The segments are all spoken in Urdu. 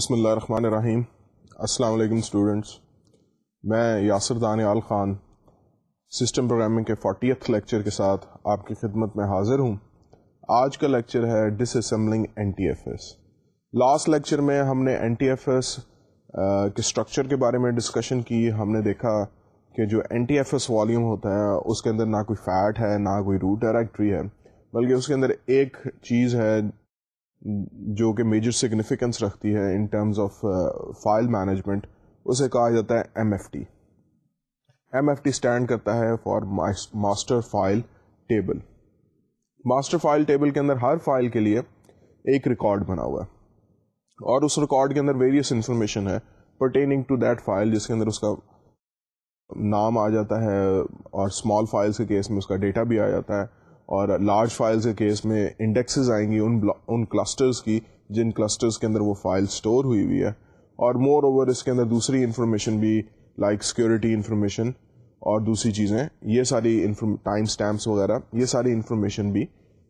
بسم اللہ الرحمن الرحیم۔ السلام علیکم اسٹوڈنٹس میں یاسر دانیال خان سسٹم پروگرامنگ کے فورٹیتھ لیکچر کے ساتھ آپ کی خدمت میں حاضر ہوں۔ آج کا لیکچر ہے disassembling N T F S last lecture میں ہم نے این ٹی ایف ایس کے اسٹرکچر کے بارے میں ڈسکشن کی۔ ہم نے دیکھا کہ جو N T F S volume ہوتا ہے، اس کے اندر نہ کوئی فیٹ ہے، نہ کوئی روٹ ڈائریکٹری ہے، بلکہ اس کے اندر ایک چیز ہے جو کہ میجر سگنیفیکنس رکھتی ہے in terms of file management اسے کہا جاتا ہے M F T M F T stand کرتا ہے for master file table master file table کے اندر ہر فائل کے لیے ایک ریکارڈ بنا ہوا ہے۔ اور اس ریکارڈ کے اندر ویریس انفارمیشن ہے پرٹیننگ ٹو دیٹ فائل جس کے اندر اس کا نام آ جاتا ہے اور اسمال فائلس کے کیس میں اس کا ڈیٹا بھی آ جاتا ہے۔ اور لارج فائلز کے کیس میں انڈیکسز آئیں گی ان ان کلسٹرز کی، جن کلسٹرز کے اندر وہ فائل اسٹور ہوئی ہوئی ہے۔ اور مور اوور اس کے اندر دوسری انفارمیشن بھی لائک سیکورٹی انفارمیشن اور دوسری چیزیں، یہ ساری ٹائم اسٹیمپس وغیرہ، یہ ساری انفارمیشن بھی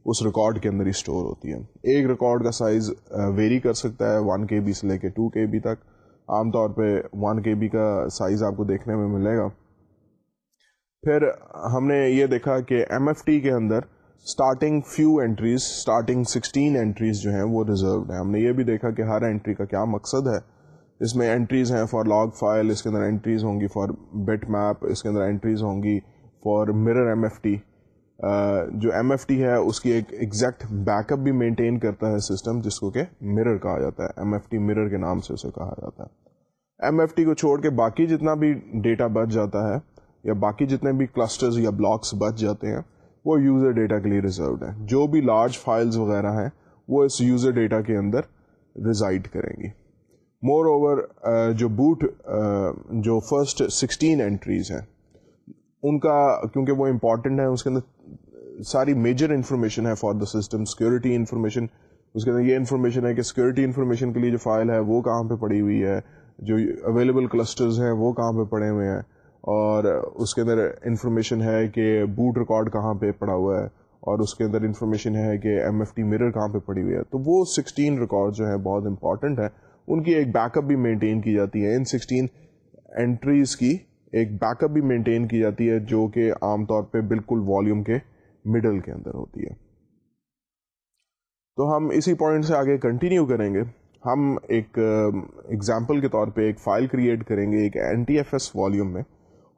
اس ریکارڈ کے اندر ہی اسٹور ہوتی ہے ایک ریکارڈ کا سائز ویری کر سکتا ہے ون کے بی سے لے کے ٹو کے بی تک۔ عام طور پہ ون کے بی کا سائز آپ کو دیکھنے میں ملے گا۔ پھر ہم نے یہ دیکھا کہ ایم ایف ٹی کے اندر starting few entries starting sixteen entries جو ہیں وہ ریزروڈ ہیں۔ ہم نے یہ بھی دیکھا کہ ہر اینٹری کا کیا مقصد ہے۔ اس میں اینٹریز ہیں فار لاگ فائل اس کے اندر اینٹریز ہوں گی فار بیٹ میپ اس کے اندر اینٹریز ہوں گی for mirror M F T. جو ایم ایف ٹی ہے، اس کی ایک ایگزیکٹ بیک اپ بھی مینٹین کرتا ہے سسٹم جس کو کہ مرر کہا جاتا ہے۔ ایم ایف ٹی مرر کے نام سے اسے کہا جاتا ہے۔ ایم ایف ٹی کو چھوڑ کے باقی جتنا بھی ڈیٹا بچ جاتا ہے یا باقی جتنے بھی کلسٹرز یا بلاکس بچ جاتے ہیں، وہ یوزر ڈیٹا کے لیے ریزروڈ ہیں۔ جو بھی لارج فائلز وغیرہ ہیں، وہ اس یوزر ڈیٹا کے اندر ریزائڈ کریں گی۔ مور اوور جو بوٹ جو فرسٹ سکسٹین اینٹریز ہیں، ان کا، کیونکہ وہ امپورٹنٹ ہے اس کے اندر ساری میجر انفارمیشن ہے for the system security information اس کے اندر یہ انفارمیشن ہے کہ سیکورٹی انفارمیشن کے لیے جو فائل ہے، وہ کہاں پہ پڑی ہوئی ہے؟ جو اویلیبل کلسٹرز ہیں، وہ کہاں پہ پڑے ہوئے ہیں؟ اور اس کے اندر انفارمیشن ہے کہ بوٹ ریکارڈ کہاں پہ پڑا ہوا ہے، اور اس کے اندر انفارمیشن ہے کہ ایم ایف ٹی مرر کہاں پہ پڑی ہوئی ہے۔ تو وہ سکسٹین ریکارڈ جو ہیں بہت امپورٹنٹ ہے ان کی ایک بیک اپ بھی مینٹین کی جاتی ہے۔ ان سکسٹین انٹریز کی ایک بیک اپ بھی مینٹین کی جاتی ہے، جو کہ عام طور پہ بالکل والیوم کے مڈل کے اندر ہوتی ہے۔ تو ہم اسی پوائنٹ سے آگے کنٹینیو کریں گے۔ ہم ایک ایگزامپل کے طور پہ ایک فائل کریٹ کریں گے، ایک N T F S volume میں۔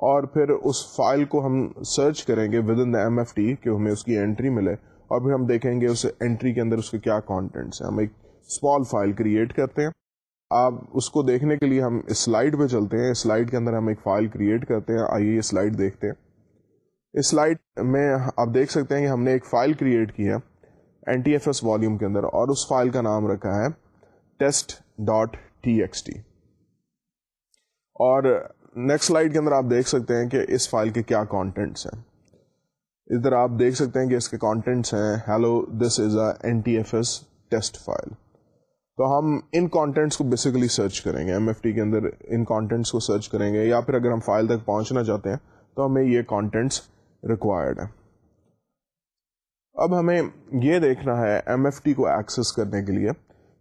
اور پھر اس فائل کو ہم سرچ کریں گے within the M F T کہ ہمیں اس کی انٹری ملے اور پھر ہم دیکھیں گے اس انٹری کے اندر اس کے کیا کانٹینٹس ہیں۔ ہم ایک اسمال فائل کریٹ کرتے ہیں۔ آپ اس کو دیکھنے کے لیے ہم اس سلائڈ پہ چلتے ہیں۔ سلائڈ کے اندر ہم ایک فائل کریٹ کرتے ہیں۔ آئیے یہ سلائڈ دیکھتے ہیں۔ اس سلائڈ میں آپ دیکھ سکتے ہیں کہ ہم نے ایک فائل کریٹ کیا N T F S volume کے اندر اور اس فائل کا نام رکھا ہے test dot T X T اور نیکسٹ سلائڈ کے اندر آپ دیکھ سکتے ہیں کہ اس فائل کے کیا کانٹینٹس ہیں۔ ادھر آپ دیکھ سکتے ہیں کہ اس کے کانٹینٹس ہیں۔ Hello this is a N T F S test file تو ہم ان کانٹینٹس کو بیسیکلی سرچ کریں گے۔ ایم ایف ٹی کے اندر ان کانٹینٹس کو سرچ کریں گے۔ یا پھر اگر ہم فائل تک پہنچنا چاہتے ہیں تو ہمیں یہ کانٹینٹس ریکوائرڈ ہیں۔ اب ہمیں یہ دیکھنا ہے ایم ایف ٹی کو ایکسس کرنے کے لیے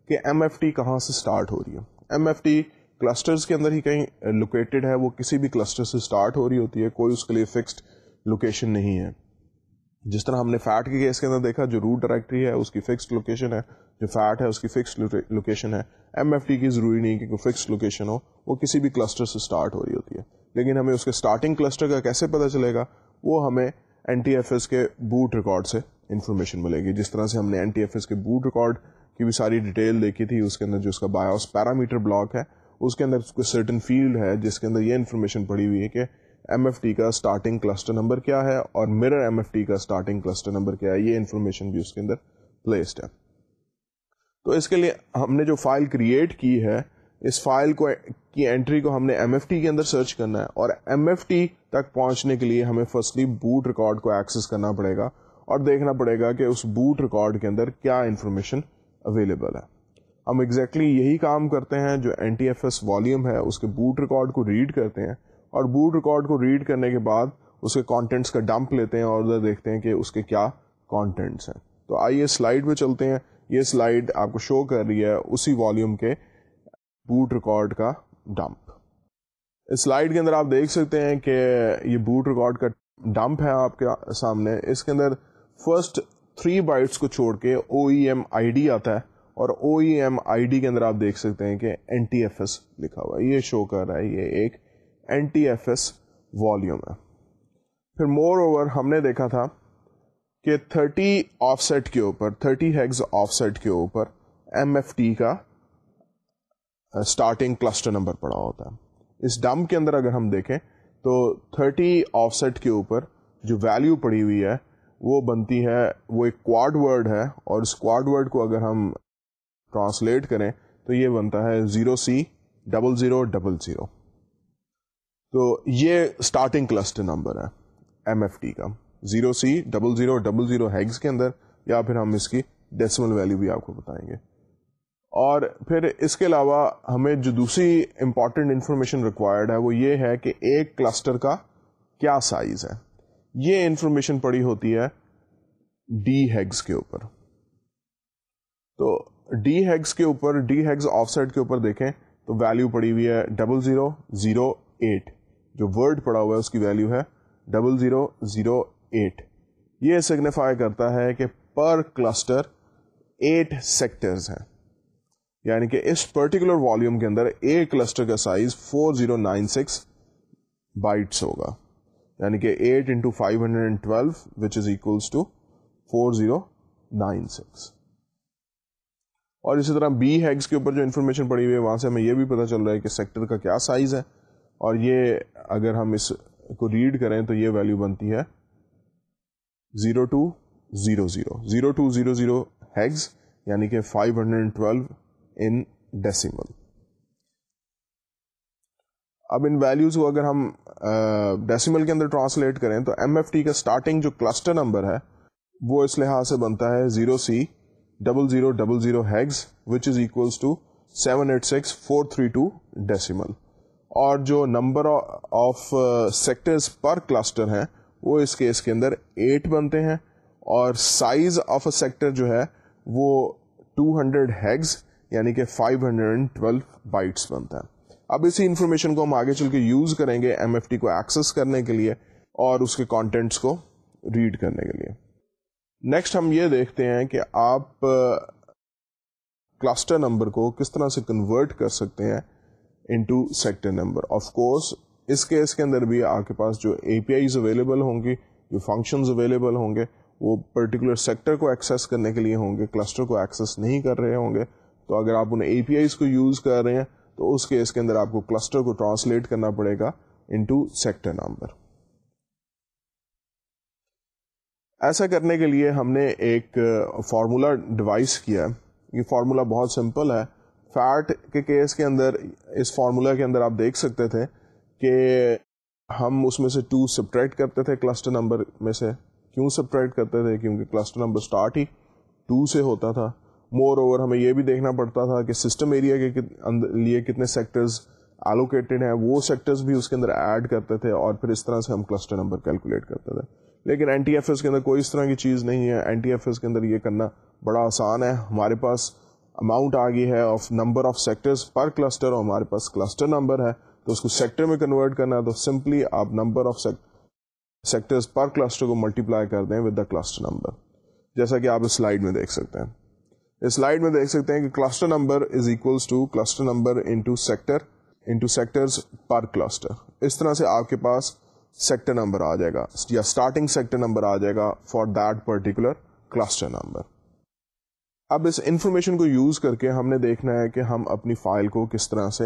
کہ ایم ایف ٹی کہاں سے اسٹارٹ ہو رہی ہے۔ ایم ایف ٹی کلسٹرز کے اندر ہی کہیں لوکیٹڈ ہے، وہ کسی بھی کلسٹر سے اسٹارٹ ہو رہی ہوتی ہے، کوئی اس کے لیے فکسڈ لوکیشن نہیں ہے۔ جس طرح ہم نے فیٹ کے کیس کے اندر دیکھا، جو روٹ ڈائریکٹری ہے، اس کی فکسڈ لوکیشن ہے۔ جو فیٹ ہے، اس کی فکسڈ لوکیشن ہے۔ ایم ایف ٹی کی ضروری نہیں کہ کوئی فکسڈ لوکیشن ہو، وہ کسی بھی کلسٹر سے اسٹارٹ ہو رہی ہوتی ہے۔ لیکن ہمیں اس کے اسٹارٹنگ کلسٹر کا کیسے پتہ چلے گا؟ وہ ہمیں این ٹی ایف ایس کے بوٹ ریکارڈ سے انفارمیشن ملے گی۔ جس طرح سے ہم نے این ٹی ایف ایس کے بوٹ ریکارڈ کی بھی ساری ڈیٹیل دیکھی تھی، اس کے اندر جو اس کا بایوس پیرامیٹر بلاک ہے اس کے اندر کوئی سرٹن فیلڈ ہے جس کے اندر یہ انفارمیشن پڑی ہوئی ہے کہ ایم ایف ٹی کا اسٹارٹنگ کلسٹر نمبر کیا ہے اور مرر ایم ایف ٹی کا اسٹارٹنگ کلسٹر نمبر کیا ہے، یہ انفارمیشن بھی اس کے اندر پلیسڈ ہے۔ تو اس کے لیے ہم نے جو فائل کریٹ کی ہے، اس فائل کو کی انٹری کو ہم نے ایم ایف ٹی کے اندر سرچ کرنا ہے اور ایم ایف ٹی تک پہنچنے کے لیے ہمیں فرسٹلی بوٹ ریکارڈ کو ایکسس کرنا پڑے گا اور دیکھنا پڑے گا کہ اس بوٹ ریکارڈ کے اندر کیا انفارمیشن اویلیبل ہے۔ ہم ایگزیکٹلی exactly یہی کام کرتے ہیں جو N T F S volume ہے، اس کے بوٹ ریکارڈ کو ریڈ کرتے ہیں۔ اور بوٹ ریکارڈ کو ریڈ کرنے کے بعد اس کے کانٹینٹس کا ڈمپ لیتے ہیں اور ادھر دیکھتے ہیں کہ اس کے کیا کانٹینٹس ہیں۔ تو آئیے سلائڈ پہ چلتے ہیں۔ یہ سلائڈ آپ کو شو کر رہی ہے اسی والیوم کے بوٹ ریکارڈ کا ڈمپ اس سلائڈ کے اندر آپ دیکھ سکتے ہیں کہ یہ بوٹ ریکارڈ کا ڈمپ ہے آپ کے سامنے۔ اس کے اندر فرسٹ تھری بائٹس کو چھوڑ کے او ای ایم آئی ڈی آتا ہے۔ اور او ای ایم آئی ڈی کے اندر آپ دیکھ سکتے ہیں کہ این ٹی ایف ایس لکھا ہوا ہے۔ یہ شو کر رہا ہے، یہ ایک N T F S volume ہے۔ پھر مور اوور ہم نے دیکھا تھا کہ 30 آف سیٹ کے اوپر 30 ہیگز آف سیٹ کے اوپر ایم ایف ٹی کا اسٹارٹنگ کلسٹر نمبر پڑا ہوتا ہے۔ اس ڈم کے اندر اگر ہم دیکھیں تو 30 آف سیٹ کے اوپر جو ویلیو پڑی ہوئی ہے، وہ بنتی ہے، وہ ایک کوڈ ورڈ ہے۔ اور اس کوڈ ورڈ کو اگر ہم ٹرانسلیٹ کریں تو یہ بنتا ہے zero C double zero double zero. تو یہ اسٹارٹنگ کلسٹر نمبر ہے ایم ایف ٹی کا۔ Zero C double zero double zero hex کے اندر یا پھر ہم اس کی ڈیسیمل ویلو بھی آپ کو بتائیں گے۔ اور پھر اس کے علاوہ ہمیں جو دوسری امپورٹنٹ انفارمیشن ریکوائرڈ ہے وہ یہ ہے کہ ایک کلسٹر کا کیا سائز ہے۔ یہ انفارمیشن پڑی ہوتی ہے ڈی ہیگز کے اوپر۔ تو ڈی ہیگز کے اوپر، ڈی ہیگز آف سائڈ کے اوپر دیکھیں تو ویلو پڑی ہوئی ہے ڈبل زیرو زیرو ایٹ جو ورڈ پڑا ہوا ہے اس کی ویلو ہے ڈبل زیرو زیرو ایٹ یہ سگنیفائی کرتا ہے کہ پر کلسٹر ایٹ سیکٹرز ہیں۔ یعنی کہ اس پرٹیکولر والیوم کے اندر ایک کلسٹر کا سائز 4096 بائٹس ہوگا۔ یعنی کہ 8 into five hundred and twelve which is equals to four zero nine six اور اسی طرح بی ہیگس کے اوپر جو انفارمیشن پڑی ہوئی ہے، وہاں سے ہمیں یہ بھی پتا چل رہا ہے کہ سیکٹر کا کیا سائز ہے۔ اور یہ اگر ہم اس کو ریڈ کریں تو یہ ویلو بنتی ہے zero two zero zero zero two zero zero hex یعنی کہ five hundred twelve in decimal اب ان ویلوز کو اگر ہم ڈیسیمل کے اندر ٹرانسلیٹ کریں تو ایم ایف ٹی کا اسٹارٹنگ جو کلسٹر نمبر ہے، وہ اس لحاظ سے بنتا ہے zero C double zero double zero hex which is equals to seven eight six four three two decimal اور جو number of sectors uh, per cluster ہیں، وہ اس کیس کے اندر ایٹ بنتے ہیں اور سائز آف اے سیکٹر جو ہے، وہ ٹو ہنڈریڈ ہیگز یعنی کہ 512 بائٹس بنتا ہے. اب اسی انفارمیشن کو ہم آگے چل کے یوز کریں گے ایم ایف ٹی کو ایکسس کرنے کے لیے اور اس کے کانٹینٹس کو ریڈ کرنے کے لیے. نیکسٹ ہم یہ دیکھتے ہیں کہ آپ کلسٹر نمبر کو کس طرح سے کنورٹ کر سکتے ہیں into sector number of course us case کے اندر بھی آپ کے پاس جو اے پی آئیز اویلیبل ہوں گی، جو فنکشنز اویلیبل ہوں گے، وہ پرٹیکولر سیکٹر کو ایکسیس کرنے کے لیے ہوں گے کلسٹر کو ایکسیس نہیں کر رہے ہوں گے. تو اگر آپ انہیں اے پی آئیز کو یوز کر رہے ہیں، تو اس کیس کے اندر آپ کو کلسٹر کو ٹرانسلیٹ کرنا پڑے گا انٹو سیکٹر نمبر ایسا کرنے کے لیے ہم نے ایک فارمولا ڈیوائس کیا یہ فارمولا بہت سمپل ہے۔ فیٹ کے کیس کے اندر، اس فارمولا کے اندر آپ دیکھ سکتے تھے کہ ہم اس میں سے ٹو سپریٹ کرتے تھے کلسٹر نمبر میں سے۔ کیوں سپریٹ کرتے تھے؟ کیونکہ کلسٹر نمبر اسٹارٹ ہی ٹو سے ہوتا تھا۔ مور اوور ہمیں یہ بھی دیکھنا پڑتا تھا کہ سسٹم ایریا کے لیے کتنے سیکٹرز ایلوکیٹڈ ہیں۔ وہ سیکٹرز بھی اس کے اندر ایڈ کرتے تھے اور پھر اس طرح سے ہم کلسٹر نمبر کیلکولیٹ کرتے تھے۔ لیکن این ٹی ایف ایس کے اندر کوئی اس طرح کی چیز نہیں ہے۔ این ٹی ایف ایس کے اندر یہ کرنا بڑا آسان ہے۔ ہمارے پاس اماؤنٹ آ گئی ہے of number of sectors per cluster اور ہمارے پاس کلسٹر نمبر ہے۔ تو اس کو سیکٹر میں کنورٹ کرنا ہے تو سمپلی آپ number of sectors per cluster کو ملٹیپلائی کر دیں ود دا کلسٹر نمبر جیسا کہ آپ اس سلائڈ میں دیکھ سکتے ہیں۔ اس سلائڈ میں دیکھ سکتے ہیں کہ cluster number is equals to cluster number into sector into sector per cluster اس طرح سے آپ کے پاس سیکٹر نمبر آ جائے گا یا اسٹارٹنگ سیکٹر نمبر آ جائے گا for that particular cluster number اب اس انفارمیشن کو یوز کر کے ہم نے دیکھنا ہے کہ ہم اپنی فائل کو کس طرح سے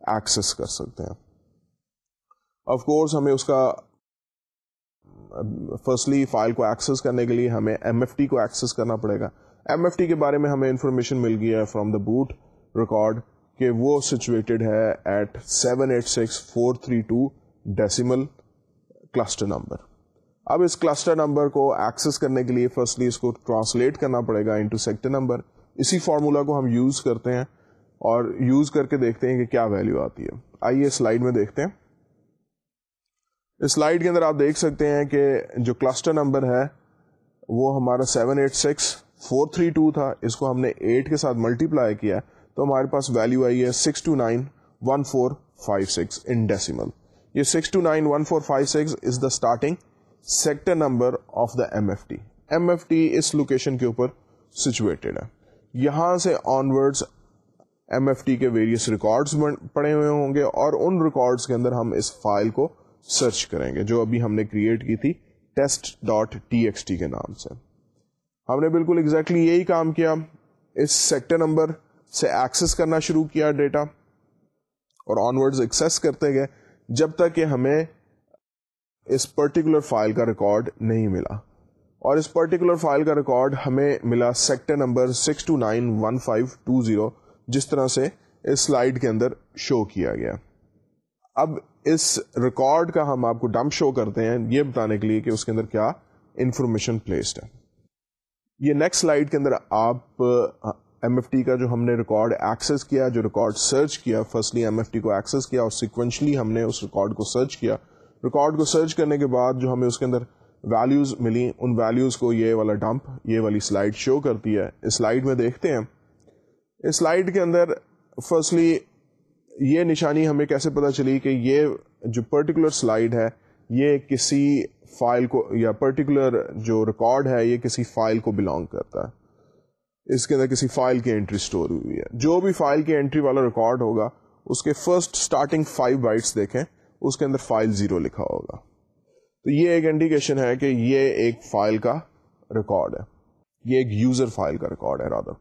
ایکسس کر سکتے ہیں۔ آف کورس ہمیں اس کا فرسٹلی فائل کو ایکسس کرنے کے لیے ہمیں ایم ایف ٹی کو ایکسس کرنا پڑے گا۔ ایم ایف ٹی کے بارے میں ہمیں انفارمیشن مل گئی ہے فرام دا بوٹ ریکارڈ کہ وہ سچویٹڈ ہے eight seven eight six four three two decimal cluster number اب اس کلسٹر نمبر کو ایکسس کرنے کے لیے فرسٹلی اس کو ٹرانسلیٹ کرنا پڑے گا انٹو سیکٹر نمبر اسی فارمولا کو ہم یوز کرتے ہیں اور یوز کر کے دیکھتے ہیں کہ کیا ویلو آتی ہے. آئیے سلائڈ میں دیکھتے ہیں. اس سلائڈ کے اندر آپ دیکھ سکتے ہیں کہ جو کلسٹر نمبر ہے وہ ہمارا seven eight six four three two تھا. اس کو ہم نے ایٹ کے ساتھ ملٹی پلائی کیا تو ہمارے پاس ویلو آئی ہے six two nine one four five six in decimal یہ six two nine one four five six is the starting sector number of the M F T M F T us location کے اوپر سچویٹڈ ہے۔ یہاں سے آنورڈ ایم ایف ٹی کے ویریس ریکارڈس پڑے ہوئے ہوں گے اور ان ریکارڈس کے اندر ہم اس فائل کو سرچ کریں گے، جو ابھی ہم نے کریٹ کی تھی test dot T X T کے نام سے۔ ہم نے بالکل ایگزیکٹلی exactly یہی کام کیا۔ اس سیکٹر نمبر سے ایکسس کرنا شروع کیا ڈیٹا اور آنورڈ ایکسس کرتے گئے۔ جب تک کہ ہمیں اس پرٹیکولر فائل کا ریکارڈ نہیں ملا۔ اور اس پرٹیکولر فائل کا ریکارڈ ہمیں ملا sector number six two nine one five two zero جس طرح سے اس سلائڈ کے اندر شو کیا گیا۔ اب اس ریکارڈ کا ہم آپ کو ڈمپ شو کرتے ہیں، یہ بتانے کے لیے کہ اس کے اندر کیا انفارمیشن پلیسڈ ہے۔ یہ نیکسٹ سلائڈ کے اندر آپ ایم ایف ٹی کا جو ہم نے ریکارڈ ایکسس کیا، جو ریکارڈ سرچ کیا فرسٹلی ایم ایف ٹی کو ایکسس کیا اور سیکوینشلی ہم نے اس ریکارڈ کو سرچ کیا۔ ریکارڈ کو سرچ کرنے کے بعد جو ہمیں اس کے اندر ویلیوز ملی ان ویلیوز کو یہ والا ڈمپ یہ والی سلائڈ شو کرتی ہے۔ اس سلائڈ میں دیکھتے ہیں۔ اس سلائڈ کے اندر فرسٹلی یہ نشانی ہمیں کیسے پتا چلی کہ یہ جو پرٹیکولر سلائڈ ہے، یہ کسی فائل کو یا پرٹیکولر جو ریکارڈ ہے، یہ کسی فائل کو بلانگ کرتا ہے۔ اس کے اندر کسی فائل کی انٹری اسٹور ہوئی ہے۔ جو بھی فائل کی انٹری والا ریکارڈ ہوگا، اس کے فرسٹ اسٹارٹنگ فائیو بائٹس دیکھیں، اس کے اندر فائل زیرو لکھا ہوگا۔ تو یہ ایک انڈیکیشن ہے کہ یہ ایک فائل کا ریکارڈ ہے۔ یہ ایک یوزر فائل کا ریکارڈ ہے رادر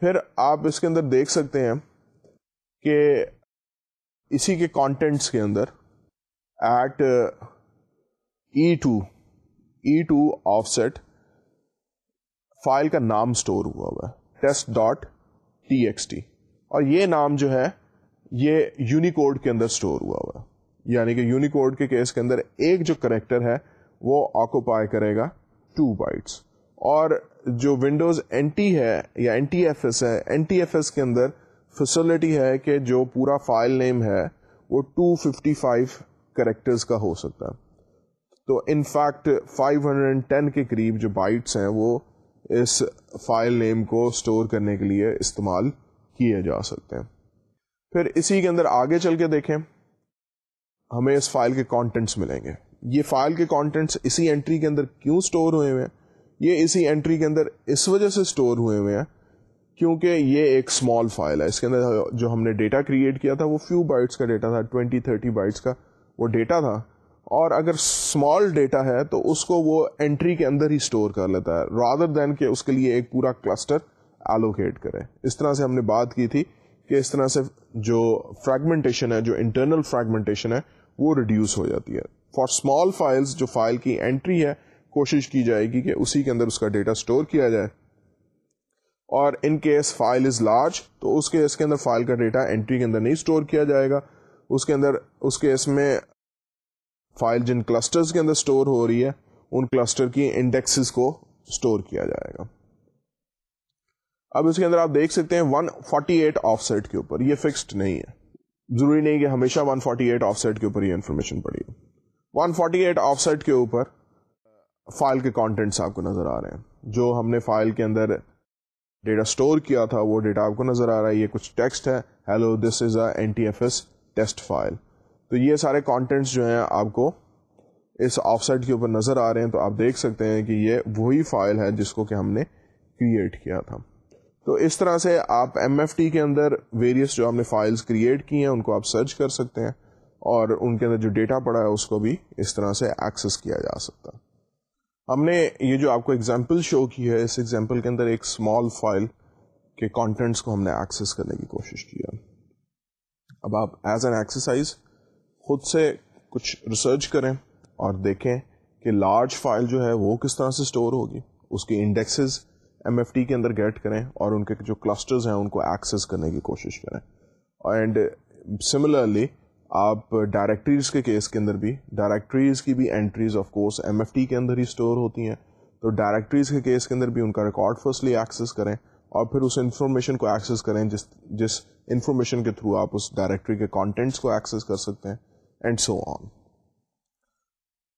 پھر آپ اس کے اندر دیکھ سکتے ہیں کہ اسی کے کانٹینٹس کے اندر eight E two E two offset file کا نام اسٹور ہوا ہوا ہے۔ Test dot T X T اور یہ نام جو ہے، یہ یونیکوڈ کے اندر اسٹور ہوا ہوا ہے۔ یعنی کہ یونیکوڈ کے کیس کے اندر ایک جو کریکٹر ہے، وہ آکوپائی کرے گا ٹو بائٹس اور جو ونڈوز این ٹی ہے یا این ٹی ایف ایس ہے این ٹی ایف ایس کے اندر فیسلٹی ہے کہ جو پورا فائل نیم ہے، وہ 255 کریکٹرز کا ہو سکتا ہے۔ تو ان فیکٹ 510 کے قریب جو بائٹس ہیں، وہ اس فائل نیم کو اسٹور کرنے کے لیے استعمال کیے جا سکتے ہیں۔ پھر اسی کے اندر آگے چل کے دیکھیں، ہمیں اس فائل کے کانٹینٹس ملیں گے۔ یہ فائل کے کانٹینٹس اسی انٹری کے اندر کیوں اسٹور ہوئے ہوئے ہیں؟ یہ اسی انٹری کے اندر اس وجہ سے اسٹور ہوئے ہوئے ہیں کیونکہ یہ ایک اسمال فائل ہے۔ اس کے اندر جو ہم نے ڈیٹا کریٹ کیا تھا، وہ فیو بائٹس کا ڈیٹا تھا ٹوینٹی تھرٹی بائٹس کا وہ ڈیٹا تھا۔ اور اگر اسمال ڈیٹا ہے تو اس کو وہ انٹری کے اندر ہی اسٹور کر لیتا ہے رادر دین کہ اس کے لیے ایک پورا کلسٹر ایلوکیٹ کرے۔ اس طرح سے ہم نے بات کی تھی کہ اس طرح سے جو فریگمنٹیشن ہے، جو انٹرنل فریگمنٹیشن ہے، وہ ریڈیوس ہو جاتی ہے۔ فار اسمال فائلس جو فائل کی انٹری ہے، کوشش کی جائے گی کہ اسی کے اندر اس کا ڈیٹا اسٹور کیا جائے۔ اور in case file is large تو اس کیس کے اندر فائل کا ڈیٹا انٹری کے اندر نہیں اسٹور کیا جائے گا۔ اس کے اندر، اس کیس میں فائل جن کلسٹرز کے اندر اسٹور ہو رہی ہے، ان کلسٹر کی انڈیکسز کو اسٹور کیا جائے گا۔ اب اس کے اندر آپ دیکھ سکتے ہیں 148 آف سیٹ کے اوپر، یہ فکسڈ نہیں ہے۔ ضروری نہیں کہ ہمیشہ 148 آف سیٹ کے اوپر یہ انفارمیشن پڑی ہو۔ 148 آف سیٹ کے اوپر فائل کے کانٹینٹس آپ کو نظر آ رہے ہیں۔ جو ہم نے فائل کے اندر ڈیٹا اسٹور کیا تھا، وہ ڈیٹا آپ کو نظر آ رہا ہے۔ یہ کچھ ٹیکسٹ ہے۔ Hello this is a N T F S test file تو یہ سارے کانٹینٹس جو ہیں آپ کو اس آف سائٹ کے اوپر نظر آ رہے ہیں تو آپ دیکھ سکتے ہیں کہ یہ وہی فائل ہے جس کو کہ ہم نے کریٹ کیا تھا۔ تو اس طرح سے آپ ایم ایف ٹی کے اندر ویریس جو ہم نے فائلس کریٹ کی ہیں، ان کو آپ سرچ کر سکتے ہیں اور ان کے اندر جو ڈیٹا پڑا ہے، اس کو بھی اس طرح سے ایکسس کیا جا سکتا۔ ہے ہم نے یہ جو آپ کو ایگزامپل شو کی ہے، اس ایگزامپل کے اندر ایک اسمال فائل کے کانٹینٹس کو ہم نے ایکسس کرنے کی کوشش کی ہے۔ اب آپ ایز این ایکسرسائز خود سے کچھ ریسرچ کریں اور دیکھیں کہ لارج فائل جو ہے وہ کس طرح سے اسٹور ہوگی۔ اس کی انڈیکسز ایم ایف ٹی کے اندر گیٹ کریں اور ان کے جو کلسٹرز ہیں ان کو ایکسیس کرنے کی کوشش کریں۔ اینڈ سملرلی آپ ڈائریکٹریز کے کیس کے اندر بھی ڈائریکٹریز کی بھی entries of course M F T کے اندر ہی اسٹور ہوتی ہیں۔ تو ڈائریکٹریز کے کیس کے اندر بھی ان کا ریکارڈ فرسٹلی ایکسیس کریں اور پھر اس انفارمیشن کو ایکسیس کریں جس جس انفارمیشن کے تھرو آپ اس ڈائریکٹری کے کانٹینٹس کو ایکسیس کر سکتے ہیں۔ اینڈ سو آن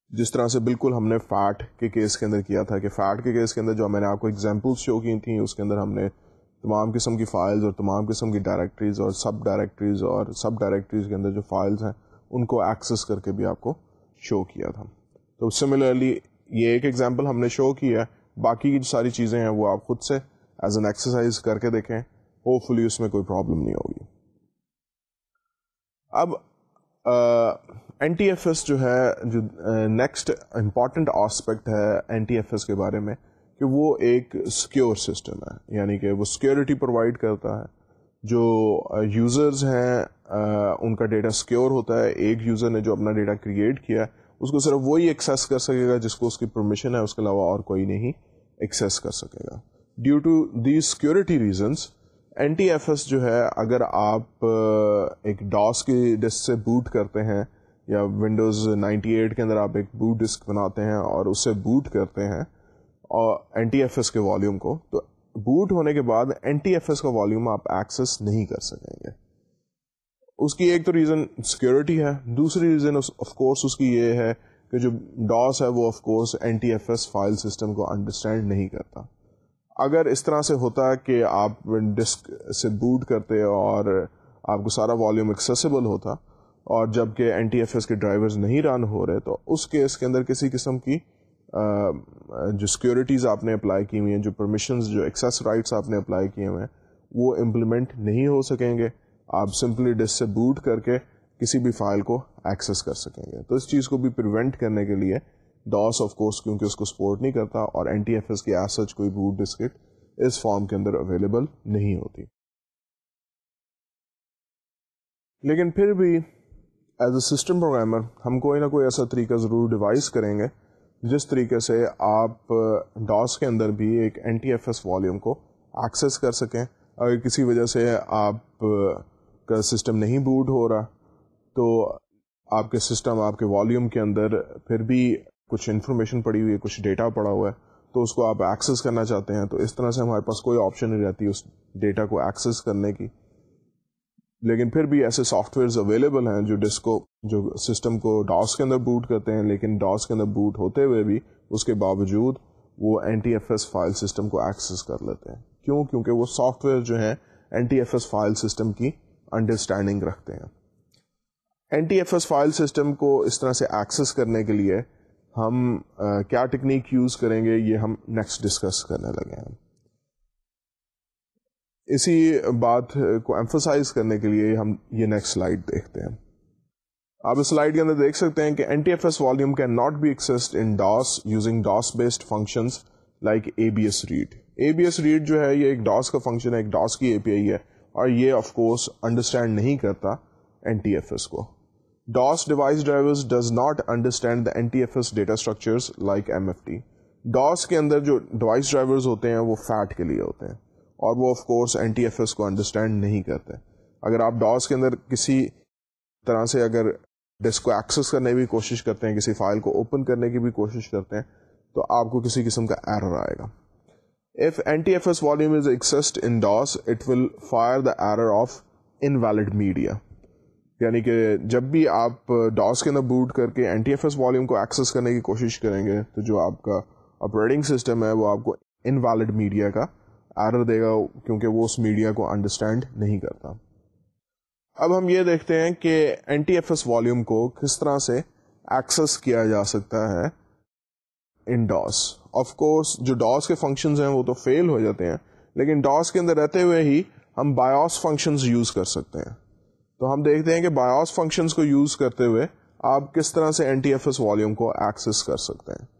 جس طرح سے بالکل ہم نے فیٹ کے کیس کے اندر کیا تھا کہ فیٹ کے کیس کے اندر جو میں نے آپ کو ایگزامپلس شو کی تھیں، اس کے اندر ہم نے تمام قسم کی فائلز اور تمام قسم کی ڈائریکٹریز اور سب ڈائریکٹریز اور سب ڈائریکٹریز کے اندر جو فائلز ہیں، ان کو ایکسیس کر کے بھی آپ کو شو کیا تھا۔ تو سملرلی یہ ایک ایگزامپل ہم نے شو کیا ہے۔ باقی کی جو ساری چیزیں ہیں وہ آپ خود سے ایز این ایکسرسائز کر کے دیکھیں۔ ہوپ فلی اس میں کوئی پرابلم نہیں ہوگی۔ اب این ٹی ایف ایس جو ہے، جو نیکسٹ امپورٹنٹ آسپیکٹ ہے این ٹی ایف ایس کے بارے میں، کہ وہ ایک سیکیور سسٹم ہے یعنی کہ وہ سیکورٹی پرووائڈ کرتا ہے۔ جو یوزرز ہیں ان کا ڈیٹا سیکیور ہوتا ہے۔ ایک یوزر نے جو اپنا ڈیٹا کریٹ کیا ہے، اس کو صرف وہی ایکسیس کر سکے گا جس کو اس کی پرمیشن ہے، اس کے علاوہ اور کوئی نہیں ایکسیس کر سکے گا۔ Due to the security reasons N T F S جو ہے، اگر آپ ایک ڈاس کی ڈسک سے بوٹ کرتے ہیں، یا ونڈوز نائنٹی ایٹ کے اندر آپ ایک بوٹ ڈسک بناتے ہیں اور اس سے بوٹ کرتے ہیں اور این ٹی ایف ایس کے والیوم کو، تو بوٹ ہونے کے بعد این ٹی ایف ایس کا والیوم آپ ایکسیس نہیں کر سکیں گے۔ اس کی ایک تو ریزن سیکورٹی ہے، دوسری ریزن آف کورس اس کی یہ ہے کہ جو ڈاس ہے، وہ of course N T F S file system کو انڈرسٹینڈ نہیں کرتا۔ اگر اس طرح سے ہوتا کہ آپ ڈسک سے بوٹ کرتے اور آپ کو سارا والیوم ایکسیسیبل ہوتا اور جبکہ این ٹی ایف ایس کے ڈرائیورز نہیں رن ہو رہے تو اس کیس کے اندر کسی قسم کی جو سیکورٹیز آپ نے اپلائی کی ہوئی ہیں، جو پرمیشنز جو ایکسیس رائٹس آپ نے اپلائی کیے ہوئے ہیں، وہ امپلیمنٹ نہیں ہو سکیں گے۔ آپ سمپلی ڈس سے بوٹ کر کے کسی بھی فائل کو ایکسیس کر سکیں گے۔ تو اس چیز کو بھی پریونٹ کرنے کے لیے ڈاس آف کورس کیونکہ اس کو سپورٹ نہیں کرتا اور این ٹی ایف ایس کی ایس سچ کوئی بوٹ ڈسکٹ اس فارم کے اندر اویلیبل نہیں ہوتی۔ لیکن پھر بھی ایز اے سسٹم پروگرامر ہم کوئی نہ کوئی ایسا طریقہ ضرور ڈیوائز کریں گے جس طریقے سے آپ ڈاس کے اندر بھی ایک N T F S volume کو ایکسیس کر سکیں۔ اگر کسی وجہ سے آپ کا سسٹم نہیں بوٹ ہو رہا تو آپ کے سسٹم آپ کے والیوم کے اندر پھر بھی کچھ انفارمیشن پڑی ہوئی ہے، کچھ ڈیٹا پڑا ہوا ہے، تو اس کو آپ ایکسیس کرنا چاہتے ہیں، تو اس طرح سے ہمارے پاس کوئی آپشن نہیں رہتی اس ڈیٹا کو ایکسیس کرنے کی۔ لیکن پھر بھی ایسے سافٹ ویئرز اویلیبل ہیں جو ڈس کو، جو سسٹم کو ڈاس کے اندر بوٹ کرتے ہیں، لیکن ڈاس کے اندر بوٹ ہوتے ہوئے بھی اس کے باوجود وہ N T F S file system کو ایکسیس کر لیتے ہیں۔ کیوں؟ کیونکہ وہ سافٹ ویئر جو ہیں N T F S file system کی انڈرسٹینڈنگ رکھتے ہیں۔ N T F S file system کو اس طرح سے ایکسیس کرنے کے لیے ہم کیا ٹیکنیک یوز کریں گے یہ ہم نیکسٹ ڈسکس کرنے لگے ہیں۔ اسی بات کو ایمفسائز کرنے کے لیے ہم یہ نیکسٹ سلائڈ دیکھتے ہیں۔ آپ اس سلائڈ کے اندر دیکھ سکتے ہیں کہ N T F S volume cannot be accessed in DOS using DOS based functions like A B S read A B S read جو ہے یہ ایک ڈاس کا فنکشن ہے، ایک ڈاس کی اے پی آئی ہے اور یہ آف کورس انڈرسٹینڈ نہیں کرتا این ٹی ایف ایس کو۔ DOS device drivers does not understand the N T F S data structures like M F T DOS کے اندر جو ڈیوائس ڈرائیورز ہوتے ہیں وہ فیٹ کے لیے ہوتے ہیں اور وہ of course N T F S کو انڈرسٹینڈ نہیں کرتے۔ اگر آپ ڈاس کے اندر کسی طرح سے اگر ڈسک کو ایکسیس کرنے کی کوشش کرتے ہیں، کسی فائل کو اوپن کرنے کی بھی کوشش کرتے ہیں، تو آپ کو کسی قسم کا ایرر آئے گا۔ If N T F S volume is accessed in DOS it will fire the error of invalid media یعنی کہ جب بھی آپ ڈاس کے اندر بوٹ کر کے N T F S volume کو ایکسیس کرنے کی کوشش کریں گے، تو جو آپ کا آپریٹنگ سسٹم ہے، وہ آپ کو انویلڈ میڈیا کا ایرر دے گا، کیونکہ وہ اس میڈیا کو انڈرسٹینڈ نہیں کرتا۔ اب ہم یہ دیکھتے ہیں کہ N T F S volume کو کس طرح سے ایکسس کیا جا سکتا ہے ان ڈاس۔ آف کورس جو ڈاس کے فنکشنز ہیں، وہ تو فیل ہو جاتے ہیں، لیکن ڈاس کے اندر رہتے ہوئے ہی ہم بایوس فنکشنز یوز کر سکتے ہیں۔ تو ہم دیکھتے ہیں کہ بایوس فنکشنز کو یوز کرتے ہوئے آپ کس طرح سے N T F S volume کو ایکسس کر سکتے ہیں